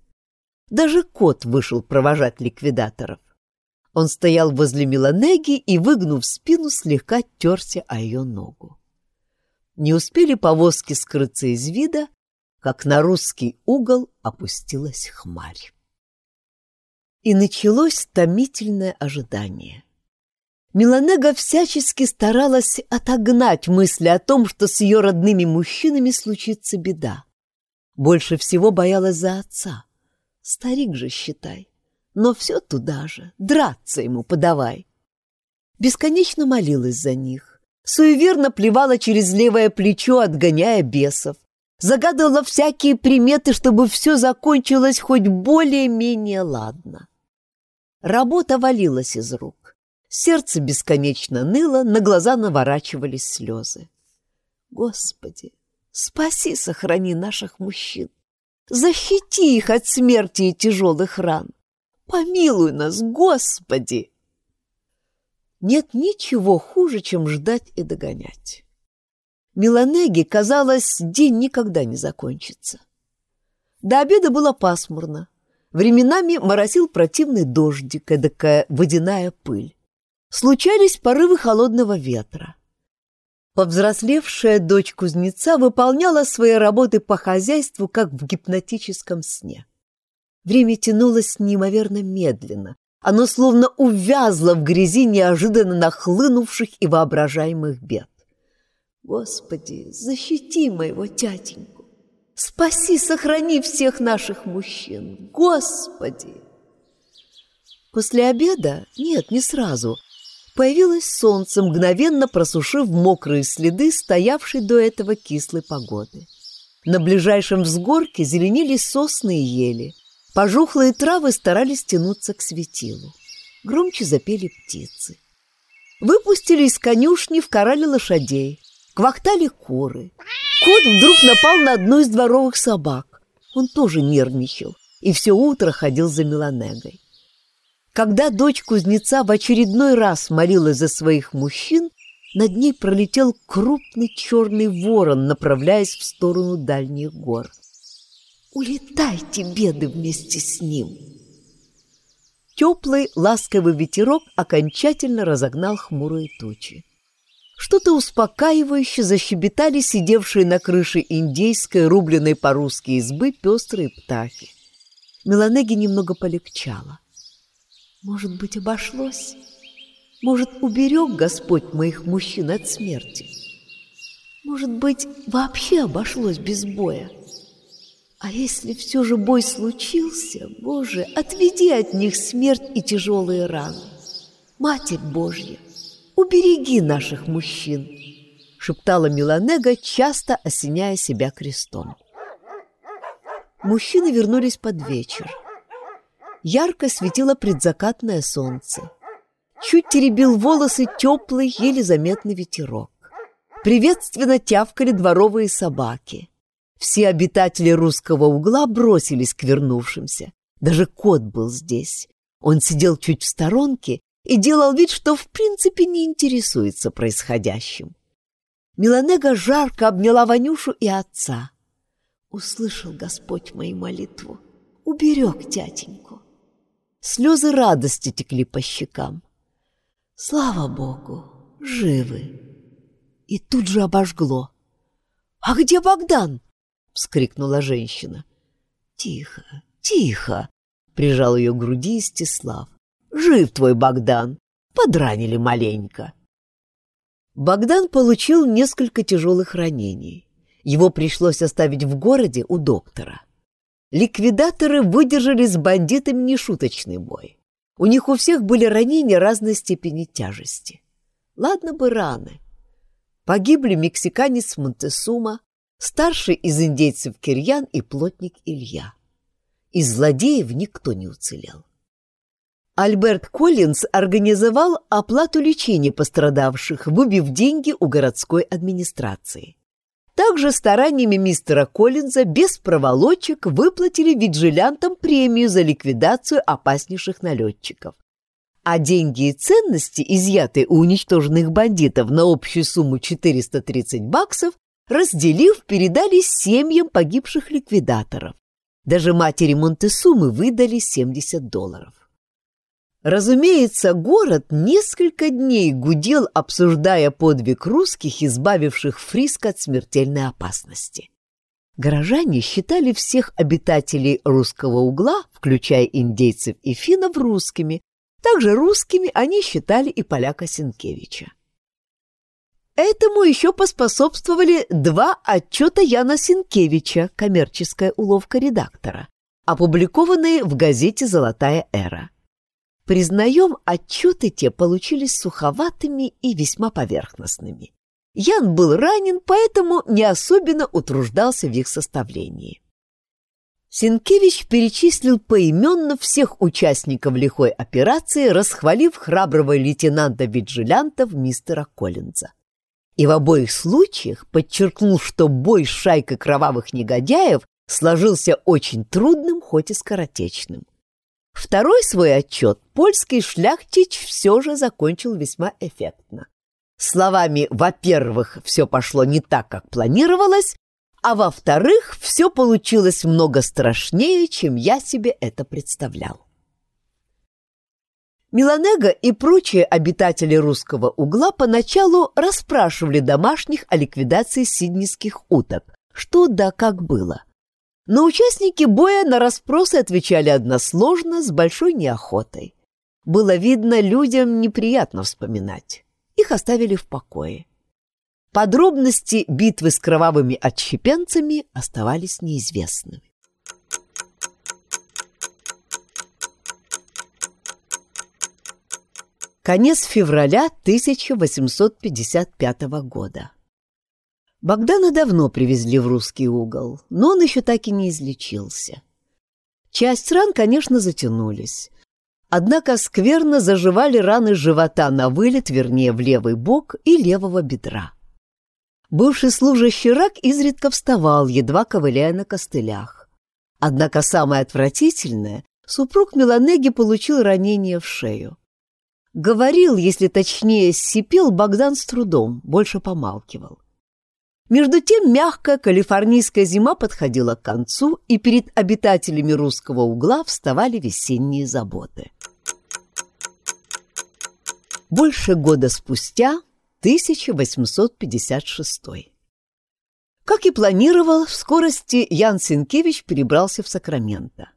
Даже кот вышел провожать ликвидаторов. Он стоял возле Меланеги и, выгнув спину, слегка терся о ее ногу. Не успели повозки скрыться из вида, как на русский угол опустилась хмарь. И началось томительное ожидание. Меланега всячески старалась отогнать мысли о том, что с ее родными мужчинами случится беда. Больше всего боялась за отца. Старик же, считай но все туда же, драться ему подавай. Бесконечно молилась за них, суеверно плевала через левое плечо, отгоняя бесов, загадывала всякие приметы, чтобы все закончилось хоть более-менее ладно. Работа валилась из рук, сердце бесконечно ныло, на глаза наворачивались слезы. Господи, спаси, сохрани наших мужчин, защити их от смерти и тяжелых ран. Помилуй нас, Господи! Нет ничего хуже, чем ждать и догонять. Меланеге, казалось, день никогда не закончится. До обеда было пасмурно. Временами моросил противный дождик, эдакая водяная пыль. Случались порывы холодного ветра. Повзрослевшая дочь кузнеца выполняла свои работы по хозяйству, как в гипнотическом сне. Время тянулось неимоверно медленно. Оно словно увязло в грязи неожиданно нахлынувших и воображаемых бед. Господи, защити моего тятеньку! Спаси, сохрани всех наших мужчин! Господи! После обеда, нет, не сразу, Появилось солнце, мгновенно просушив мокрые следы стоявшей до этого кислой погоды. На ближайшем взгорке зеленели сосны и ели. Пожухлые травы старались тянуться к светилу. Громче запели птицы. Выпустили из конюшни в корале лошадей. Квахтали куры. Кот вдруг напал на одну из дворовых собак. Он тоже нервничал и все утро ходил за Меланегой. Когда дочь кузнеца в очередной раз молилась за своих мужчин, над ней пролетел крупный черный ворон, направляясь в сторону дальних гор. «Улетайте, беды, вместе с ним!» Теплый, ласковый ветерок окончательно разогнал хмурые тучи. Что-то успокаивающе защебетали сидевшие на крыше индейской, рубленной по-русски избы, пестрые птахи. Меланеге немного полегчало. Может быть, обошлось? Может, уберег Господь моих мужчин от смерти? Может быть, вообще обошлось без боя? А если все же бой случился, Боже, отведи от них смерть и тяжелые раны. Матерь Божья, убереги наших мужчин, шептала Миланега, часто осеняя себя крестом. Мужчины вернулись под вечер. Ярко светило предзакатное солнце. Чуть теребил волосы теплый, еле заметный ветерок. Приветственно тявкали дворовые собаки. Все обитатели русского угла бросились к вернувшимся. Даже кот был здесь. Он сидел чуть в сторонке и делал вид, что в принципе не интересуется происходящим. Миланега жарко обняла Ванюшу и отца. Услышал Господь мою молитву, уберег тятеньку. Слезы радости текли по щекам. Слава Богу, живы. И тут же обожгло. «А где Богдан?» — вскрикнула женщина. «Тихо, тихо!» — прижал ее к груди Истислав. «Жив твой Богдан! Подранили маленько!» Богдан получил несколько тяжелых ранений. Его пришлось оставить в городе у доктора ликвидаторы выдержали с бандитами нешуточный бой. У них у всех были ранения разной степени тяжести. Ладно бы раны. Погибли мексиканец Монтесума, старший из индейцев Кирьян и плотник Илья. Из злодеев никто не уцелел. Альберт Коллинз организовал оплату лечения пострадавших, выбив деньги у городской администрации. Также стараниями мистера Коллинза без проволочек выплатили виджилянтам премию за ликвидацию опаснейших налетчиков. А деньги и ценности, изъятые у уничтоженных бандитов на общую сумму 430 баксов, разделив, передали семьям погибших ликвидаторов. Даже матери Монтесумы выдали 70 долларов. Разумеется, город несколько дней гудел, обсуждая подвиг русских, избавивших Фриск от смертельной опасности. Горожане считали всех обитателей русского угла, включая индейцев и финнов, русскими. Также русскими они считали и поляка Сенкевича. Этому еще поспособствовали два отчета Яна Сенкевича, коммерческая уловка редактора, опубликованные в газете «Золотая эра». Признаем, отчеты те получились суховатыми и весьма поверхностными. Ян был ранен, поэтому не особенно утруждался в их составлении. Сенкевич перечислил поименно всех участников лихой операции, расхвалив храброго лейтенанта-виджилянтов мистера Коллинза. И в обоих случаях подчеркнул, что бой с шайкой кровавых негодяев сложился очень трудным, хоть и скоротечным. Второй свой отчет польский шляхтич все же закончил весьма эффектно. Словами «во-первых, все пошло не так, как планировалось», а во-вторых, все получилось много страшнее, чем я себе это представлял. Миланега и прочие обитатели русского угла поначалу расспрашивали домашних о ликвидации сиднейских уток, что да как было. Но участники боя на расспросы отвечали односложно, с большой неохотой. Было видно, людям неприятно вспоминать. Их оставили в покое. Подробности битвы с кровавыми отщепенцами оставались неизвестными. Конец февраля 1855 года. Богдана давно привезли в русский угол, но он еще так и не излечился. Часть ран, конечно, затянулись. Однако скверно заживали раны живота на вылет, вернее, в левый бок и левого бедра. Бывший служащий рак изредка вставал, едва ковыляя на костылях. Однако самое отвратительное — супруг Меланеги получил ранение в шею. Говорил, если точнее, сипел Богдан с трудом, больше помалкивал. Между тем мягкая калифорнийская зима подходила к концу, и перед обитателями русского угла вставали весенние заботы. Больше года спустя 1856. Как и планировал, в скорости Ян Сенкевич перебрался в Сакраменто.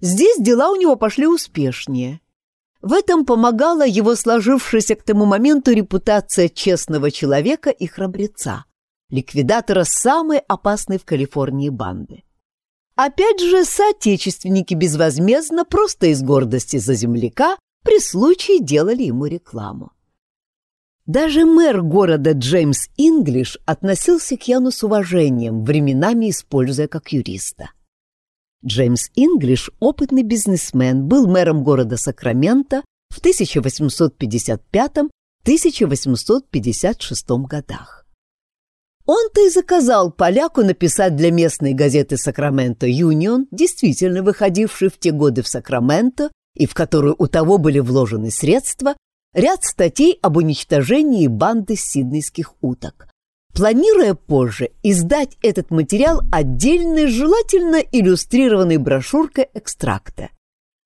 Здесь дела у него пошли успешнее. В этом помогала его сложившаяся к тому моменту репутация честного человека и храбреца, ликвидатора самой опасной в Калифорнии банды. Опять же, соотечественники безвозмездно, просто из гордости за земляка, при случае делали ему рекламу. Даже мэр города Джеймс Инглиш относился к Яну с уважением, временами используя как юриста. Джеймс Инглиш, опытный бизнесмен, был мэром города Сакраменто в 1855-1856 годах. Он-то и заказал поляку написать для местной газеты «Сакраменто Юнион», действительно выходившей в те годы в Сакраменто и в которую у того были вложены средства, ряд статей об уничтожении банды сиднейских уток, планируя позже издать этот материал отдельной, желательно иллюстрированной брошюркой экстракта.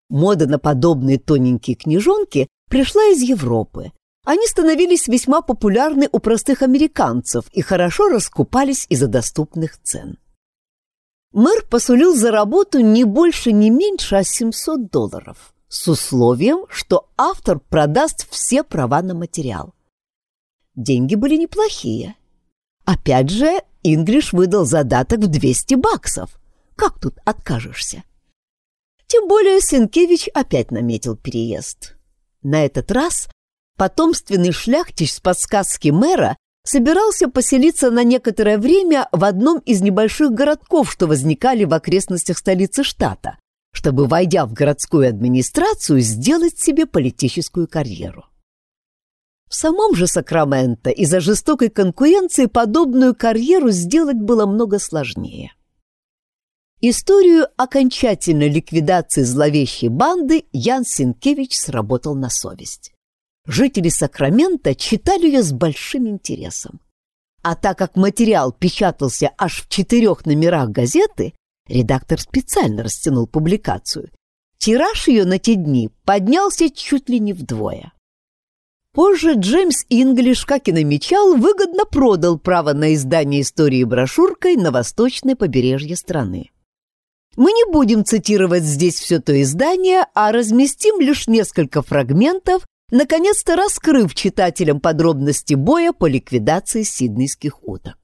Мода на подобные тоненькие книжонки пришла из Европы. Они становились весьма популярны у простых американцев и хорошо раскупались из-за доступных цен. Мэр посулил за работу не больше, не меньше, а 700 долларов с условием, что автор продаст все права на материал. Деньги были неплохие. Опять же, Инглиш выдал задаток в 200 баксов. Как тут откажешься? Тем более Сенкевич опять наметил переезд. На этот раз потомственный шляхтич с подсказки мэра собирался поселиться на некоторое время в одном из небольших городков, что возникали в окрестностях столицы штата, чтобы, войдя в городскую администрацию, сделать себе политическую карьеру. В самом же Сакраменто из-за жестокой конкуренции подобную карьеру сделать было много сложнее. Историю окончательной ликвидации зловещей банды Ян Синкевич сработал на совесть. Жители Сакрамента читали ее с большим интересом. А так как материал печатался аж в четырех номерах газеты, Редактор специально растянул публикацию. Тираж ее на те дни поднялся чуть ли не вдвое. Позже Джеймс Инглиш, как и намечал, выгодно продал право на издание истории брошюркой на восточное побережье страны. Мы не будем цитировать здесь все то издание, а разместим лишь несколько фрагментов, наконец-то раскрыв читателям подробности боя по ликвидации сиднейских уток.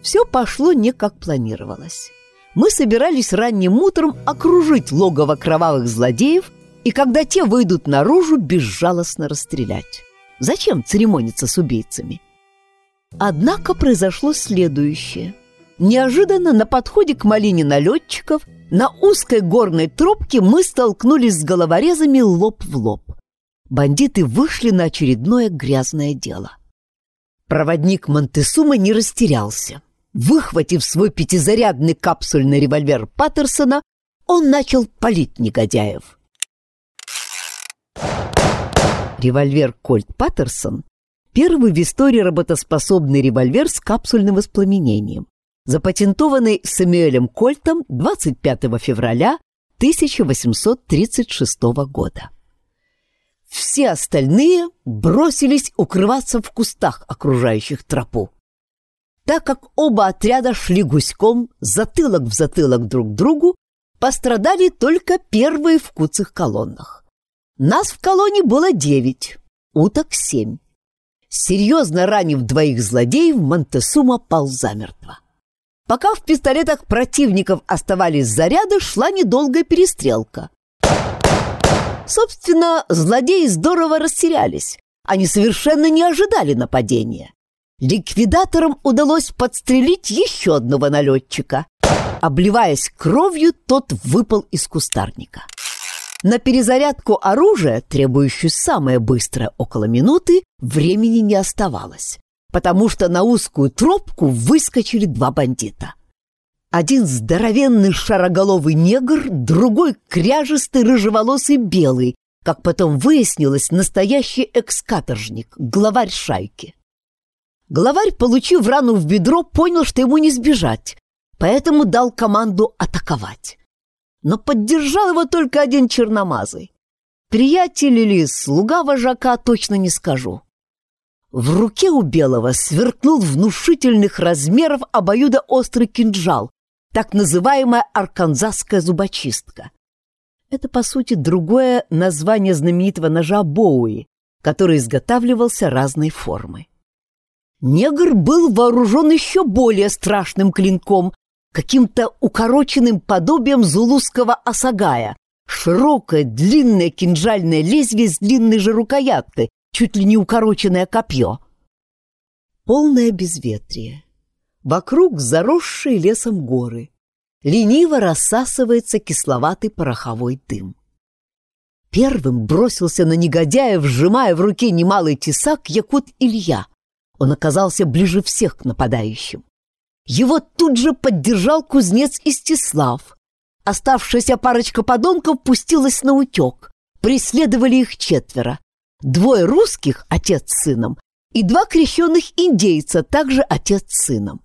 Все пошло не как планировалось. Мы собирались ранним утром окружить логово кровавых злодеев и, когда те выйдут наружу, безжалостно расстрелять. Зачем церемониться с убийцами? Однако произошло следующее. Неожиданно на подходе к малине налетчиков на узкой горной тропке мы столкнулись с головорезами лоб в лоб. Бандиты вышли на очередное грязное дело. Проводник Монтесумы не растерялся. Выхватив свой пятизарядный капсульный револьвер Паттерсона, он начал палить негодяев. Револьвер Кольт Паттерсон — первый в истории работоспособный револьвер с капсульным воспламенением. запатентованный Сэмюэлем Кольтом 25 февраля 1836 года. Все остальные бросились укрываться в кустах, окружающих тропу. Так как оба отряда шли гуськом, затылок в затылок друг другу, пострадали только первые в куцых колоннах. Нас в колонне было девять, уток семь. Серьезно ранив двоих злодеев, Монтесума пал замертво. Пока в пистолетах противников оставались заряды, шла недолгая перестрелка. Собственно, злодеи здорово растерялись. Они совершенно не ожидали нападения. Ликвидаторам удалось подстрелить еще одного налетчика. Обливаясь кровью, тот выпал из кустарника. На перезарядку оружия, требующую самое быстрое около минуты, времени не оставалось, потому что на узкую тропку выскочили два бандита. Один здоровенный шароголовый негр, другой кряжистый рыжеволосый белый, как потом выяснилось, настоящий экскаторжник, главарь шайки. Главарь, получив рану в бедро, понял, что ему не сбежать, поэтому дал команду атаковать. Но поддержал его только один черномазый. Приятель или слуга вожака, точно не скажу. В руке у белого сверкнул внушительных размеров обоюдоострый кинжал, так называемая арканзасская зубочистка. Это, по сути, другое название знаменитого ножа Боуи, который изготавливался разной формы. Негр был вооружен еще более страшным клинком, каким-то укороченным подобием зулузского осагая, широкое длинное кинжальное лезвие с длинной же рукояткой, чуть ли не укороченное копье. Полное безветрие. Вокруг заросшие лесом горы. Лениво рассасывается кисловатый пороховой дым. Первым бросился на негодяя, сжимая в руке немалый тесак, якут Илья. Он оказался ближе всех к нападающим. Его тут же поддержал кузнец Истислав. Оставшаяся парочка подонков пустилась на утек. Преследовали их четверо. Двое русских, отец с сыном, и два крещенных индейца, также отец с сыном.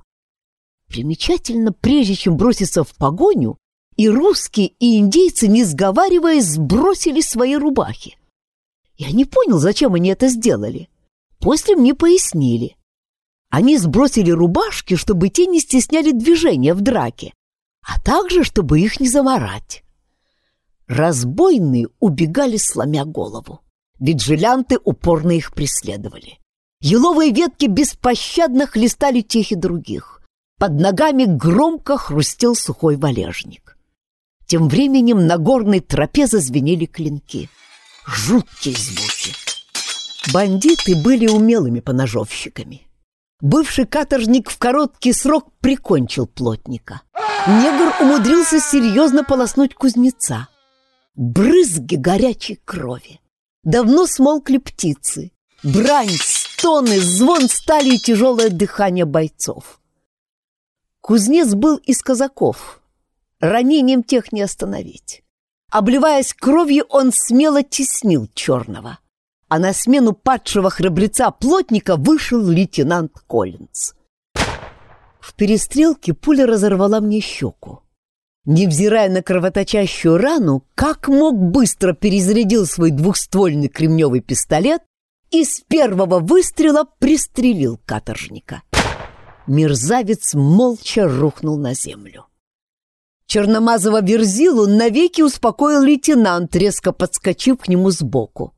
Примечательно, прежде чем броситься в погоню, и русские, и индейцы, не сговариваясь, сбросили свои рубахи. Я не понял, зачем они это сделали. После мне пояснили. Они сбросили рубашки, чтобы те не стесняли движения в драке, а также, чтобы их не заморать. Разбойные убегали, сломя голову. Виджилянты упорно их преследовали. Еловые ветки беспощадно хлестали тех и других. Под ногами громко хрустел сухой валежник. Тем временем на горной тропе зазвенели клинки. Жуткие звуки. Бандиты были умелыми поножовщиками. Бывший каторжник в короткий срок прикончил плотника. Негр умудрился серьезно полоснуть кузнеца. Брызги горячей крови. Давно смолкли птицы. Брань, стоны, звон стали и тяжелое дыхание бойцов. Кузнец был из казаков. Ранением тех не остановить. Обливаясь кровью, он смело теснил черного а на смену падшего храбреца-плотника вышел лейтенант Коллинз. В перестрелке пуля разорвала мне щеку. Невзирая на кровоточащую рану, как мог быстро перезарядил свой двухствольный кремневый пистолет и с первого выстрела пристрелил каторжника. Мерзавец молча рухнул на землю. Черномазого верзилу навеки успокоил лейтенант, резко подскочив к нему сбоку.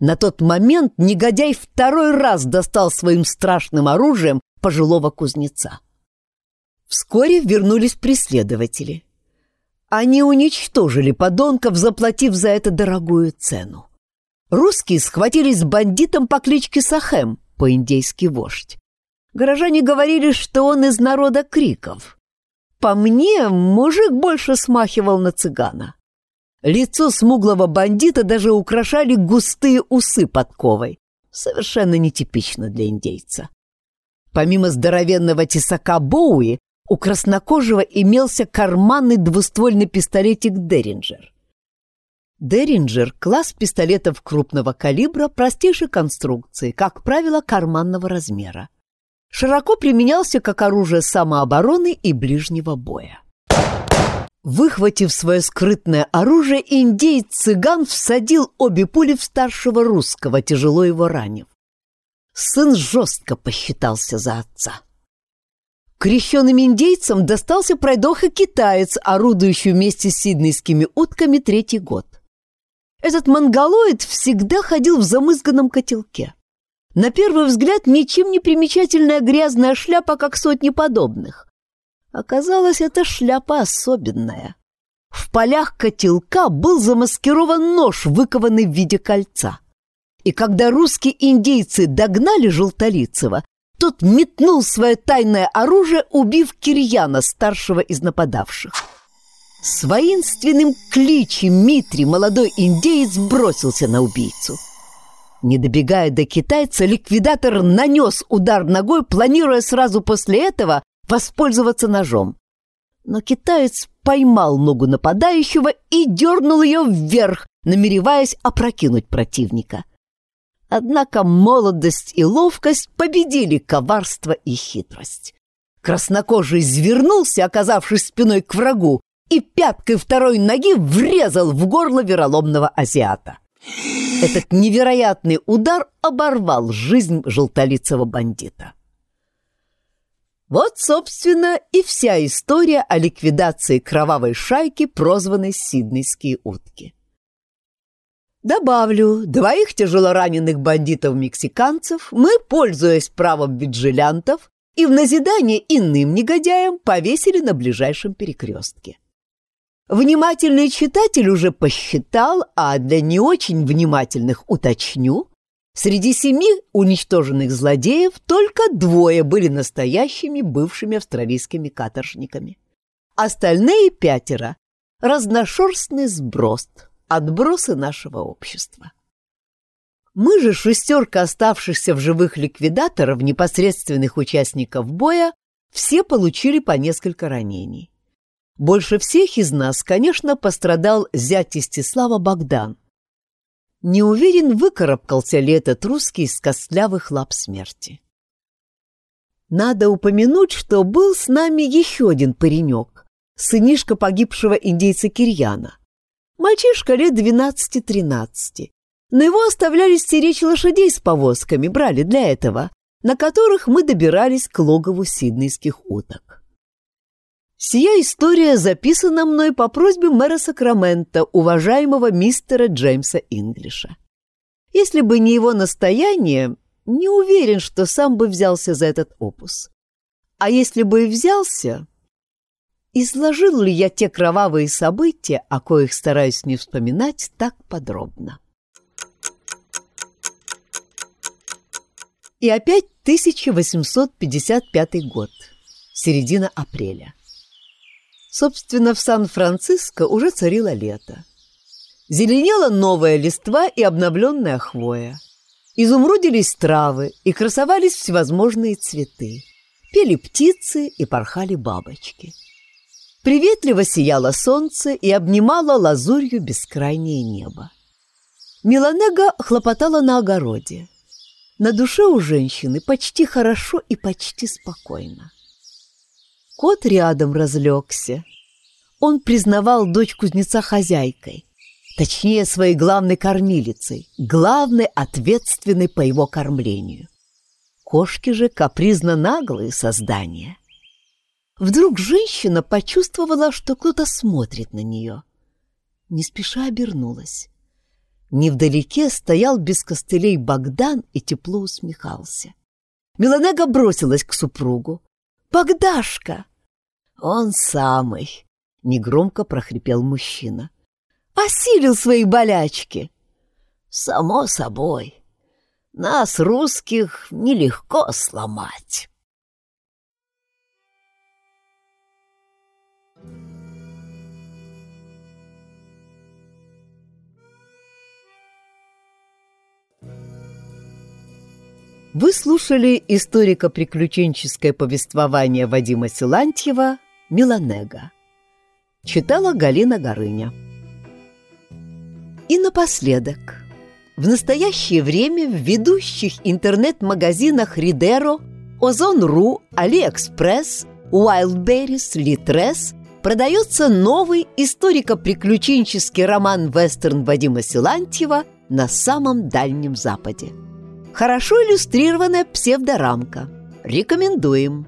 На тот момент негодяй второй раз достал своим страшным оружием пожилого кузнеца. Вскоре вернулись преследователи. Они уничтожили подонков, заплатив за это дорогую цену. Русские схватились с бандитом по кличке Сахем, по-индейски вождь. Горожане говорили, что он из народа криков. По мне, мужик больше смахивал на цыгана. Лицо смуглого бандита даже украшали густые усы подковой. Совершенно нетипично для индейца. Помимо здоровенного тесака Боуи, у краснокожего имелся карманный двуствольный пистолетик Деринджер. Деринджер — класс пистолетов крупного калибра простейшей конструкции, как правило, карманного размера. широко применялся как оружие самообороны и ближнего боя. Выхватив свое скрытное оружие, индеец-цыган всадил обе пули в старшего русского, тяжело его ранив. Сын жестко посчитался за отца. Крещенным индейцам достался пройдоха китаец, орудующий вместе с сиднейскими утками третий год. Этот монголоид всегда ходил в замызганном котелке. На первый взгляд ничем не примечательная грязная шляпа, как сотни подобных. Оказалось, это шляпа особенная. В полях котелка был замаскирован нож, выкованный в виде кольца. И когда русские индейцы догнали Желтолицева, тот метнул свое тайное оружие, убив Кирьяна, старшего из нападавших. С воинственным кличем Митри молодой индеец бросился на убийцу. Не добегая до китайца, ликвидатор нанес удар ногой, планируя сразу после этого воспользоваться ножом. Но китаец поймал ногу нападающего и дернул ее вверх, намереваясь опрокинуть противника. Однако молодость и ловкость победили коварство и хитрость. Краснокожий извернулся, оказавшись спиной к врагу, и пяткой второй ноги врезал в горло вероломного азиата. Этот невероятный удар оборвал жизнь желтолицего бандита. Вот, собственно, и вся история о ликвидации кровавой шайки, прозванной «Сиднейские утки». Добавлю, двоих тяжелораненых бандитов-мексиканцев мы, пользуясь правом виджилянтов, и в назидание иным негодяям повесили на ближайшем перекрестке. Внимательный читатель уже посчитал, а для не очень внимательных уточню, среди семи уничтоженных злодеев только двое были настоящими бывшими австралийскими каторжниками. Остальные пятеро — разношерстный сброс — отбросы нашего общества. Мы же, шестерка оставшихся в живых ликвидаторов, непосредственных участников боя, все получили по несколько ранений. Больше всех из нас, конечно, пострадал зять Истислава Богдан. Не уверен, выкарабкался ли этот русский из костлявых лап смерти. Надо упомянуть, что был с нами еще один паренек, сынишка погибшего индейца Кирьяна. Мальчишка лет двенадцати-тринадцати. Но его оставляли стеречь лошадей с повозками, брали для этого, на которых мы добирались к логову сиднейских уток. Сия история записана мной по просьбе мэра Сакрамента, уважаемого мистера Джеймса Инглиша. Если бы не его настояние, не уверен, что сам бы взялся за этот опус. А если бы и взялся, изложил ли я те кровавые события, о коих стараюсь не вспоминать так подробно. И опять 1855 год, середина апреля. Собственно, в Сан-Франциско уже царило лето. Зеленела новая листва и обновленная хвоя. Изумрудились травы и красовались всевозможные цветы. Пели птицы и порхали бабочки. Приветливо сияло солнце и обнимало лазурью бескрайнее небо. Миланега хлопотала на огороде. На душе у женщины почти хорошо и почти спокойно. Кот рядом разлегся. Он признавал дочь кузнеца хозяйкой, точнее, своей главной кормилицей, главной ответственной по его кормлению. Кошки же капризно наглые создания — Вдруг женщина почувствовала, что кто-то смотрит на нее. Не спеша обернулась. Невдалеке стоял без костылей Богдан и тепло усмехался. Меланега бросилась к супругу. «Богдашка!» «Он самый!» — негромко прохрипел мужчина. «Осилил свои болячки!» «Само собой! Нас, русских, нелегко сломать!» Вы слушали историко-приключенческое повествование Вадима Силантьева «Меланега». Читала Галина Горыня. И напоследок. В настоящее время в ведущих интернет-магазинах Ridero, Ozon.ru, AliExpress, Wildberries, Литрес продается новый историко-приключенческий роман «Вестерн» Вадима Силантьева «На самом Дальнем Западе». Хорошо иллюстрированная псевдорамка. Рекомендуем.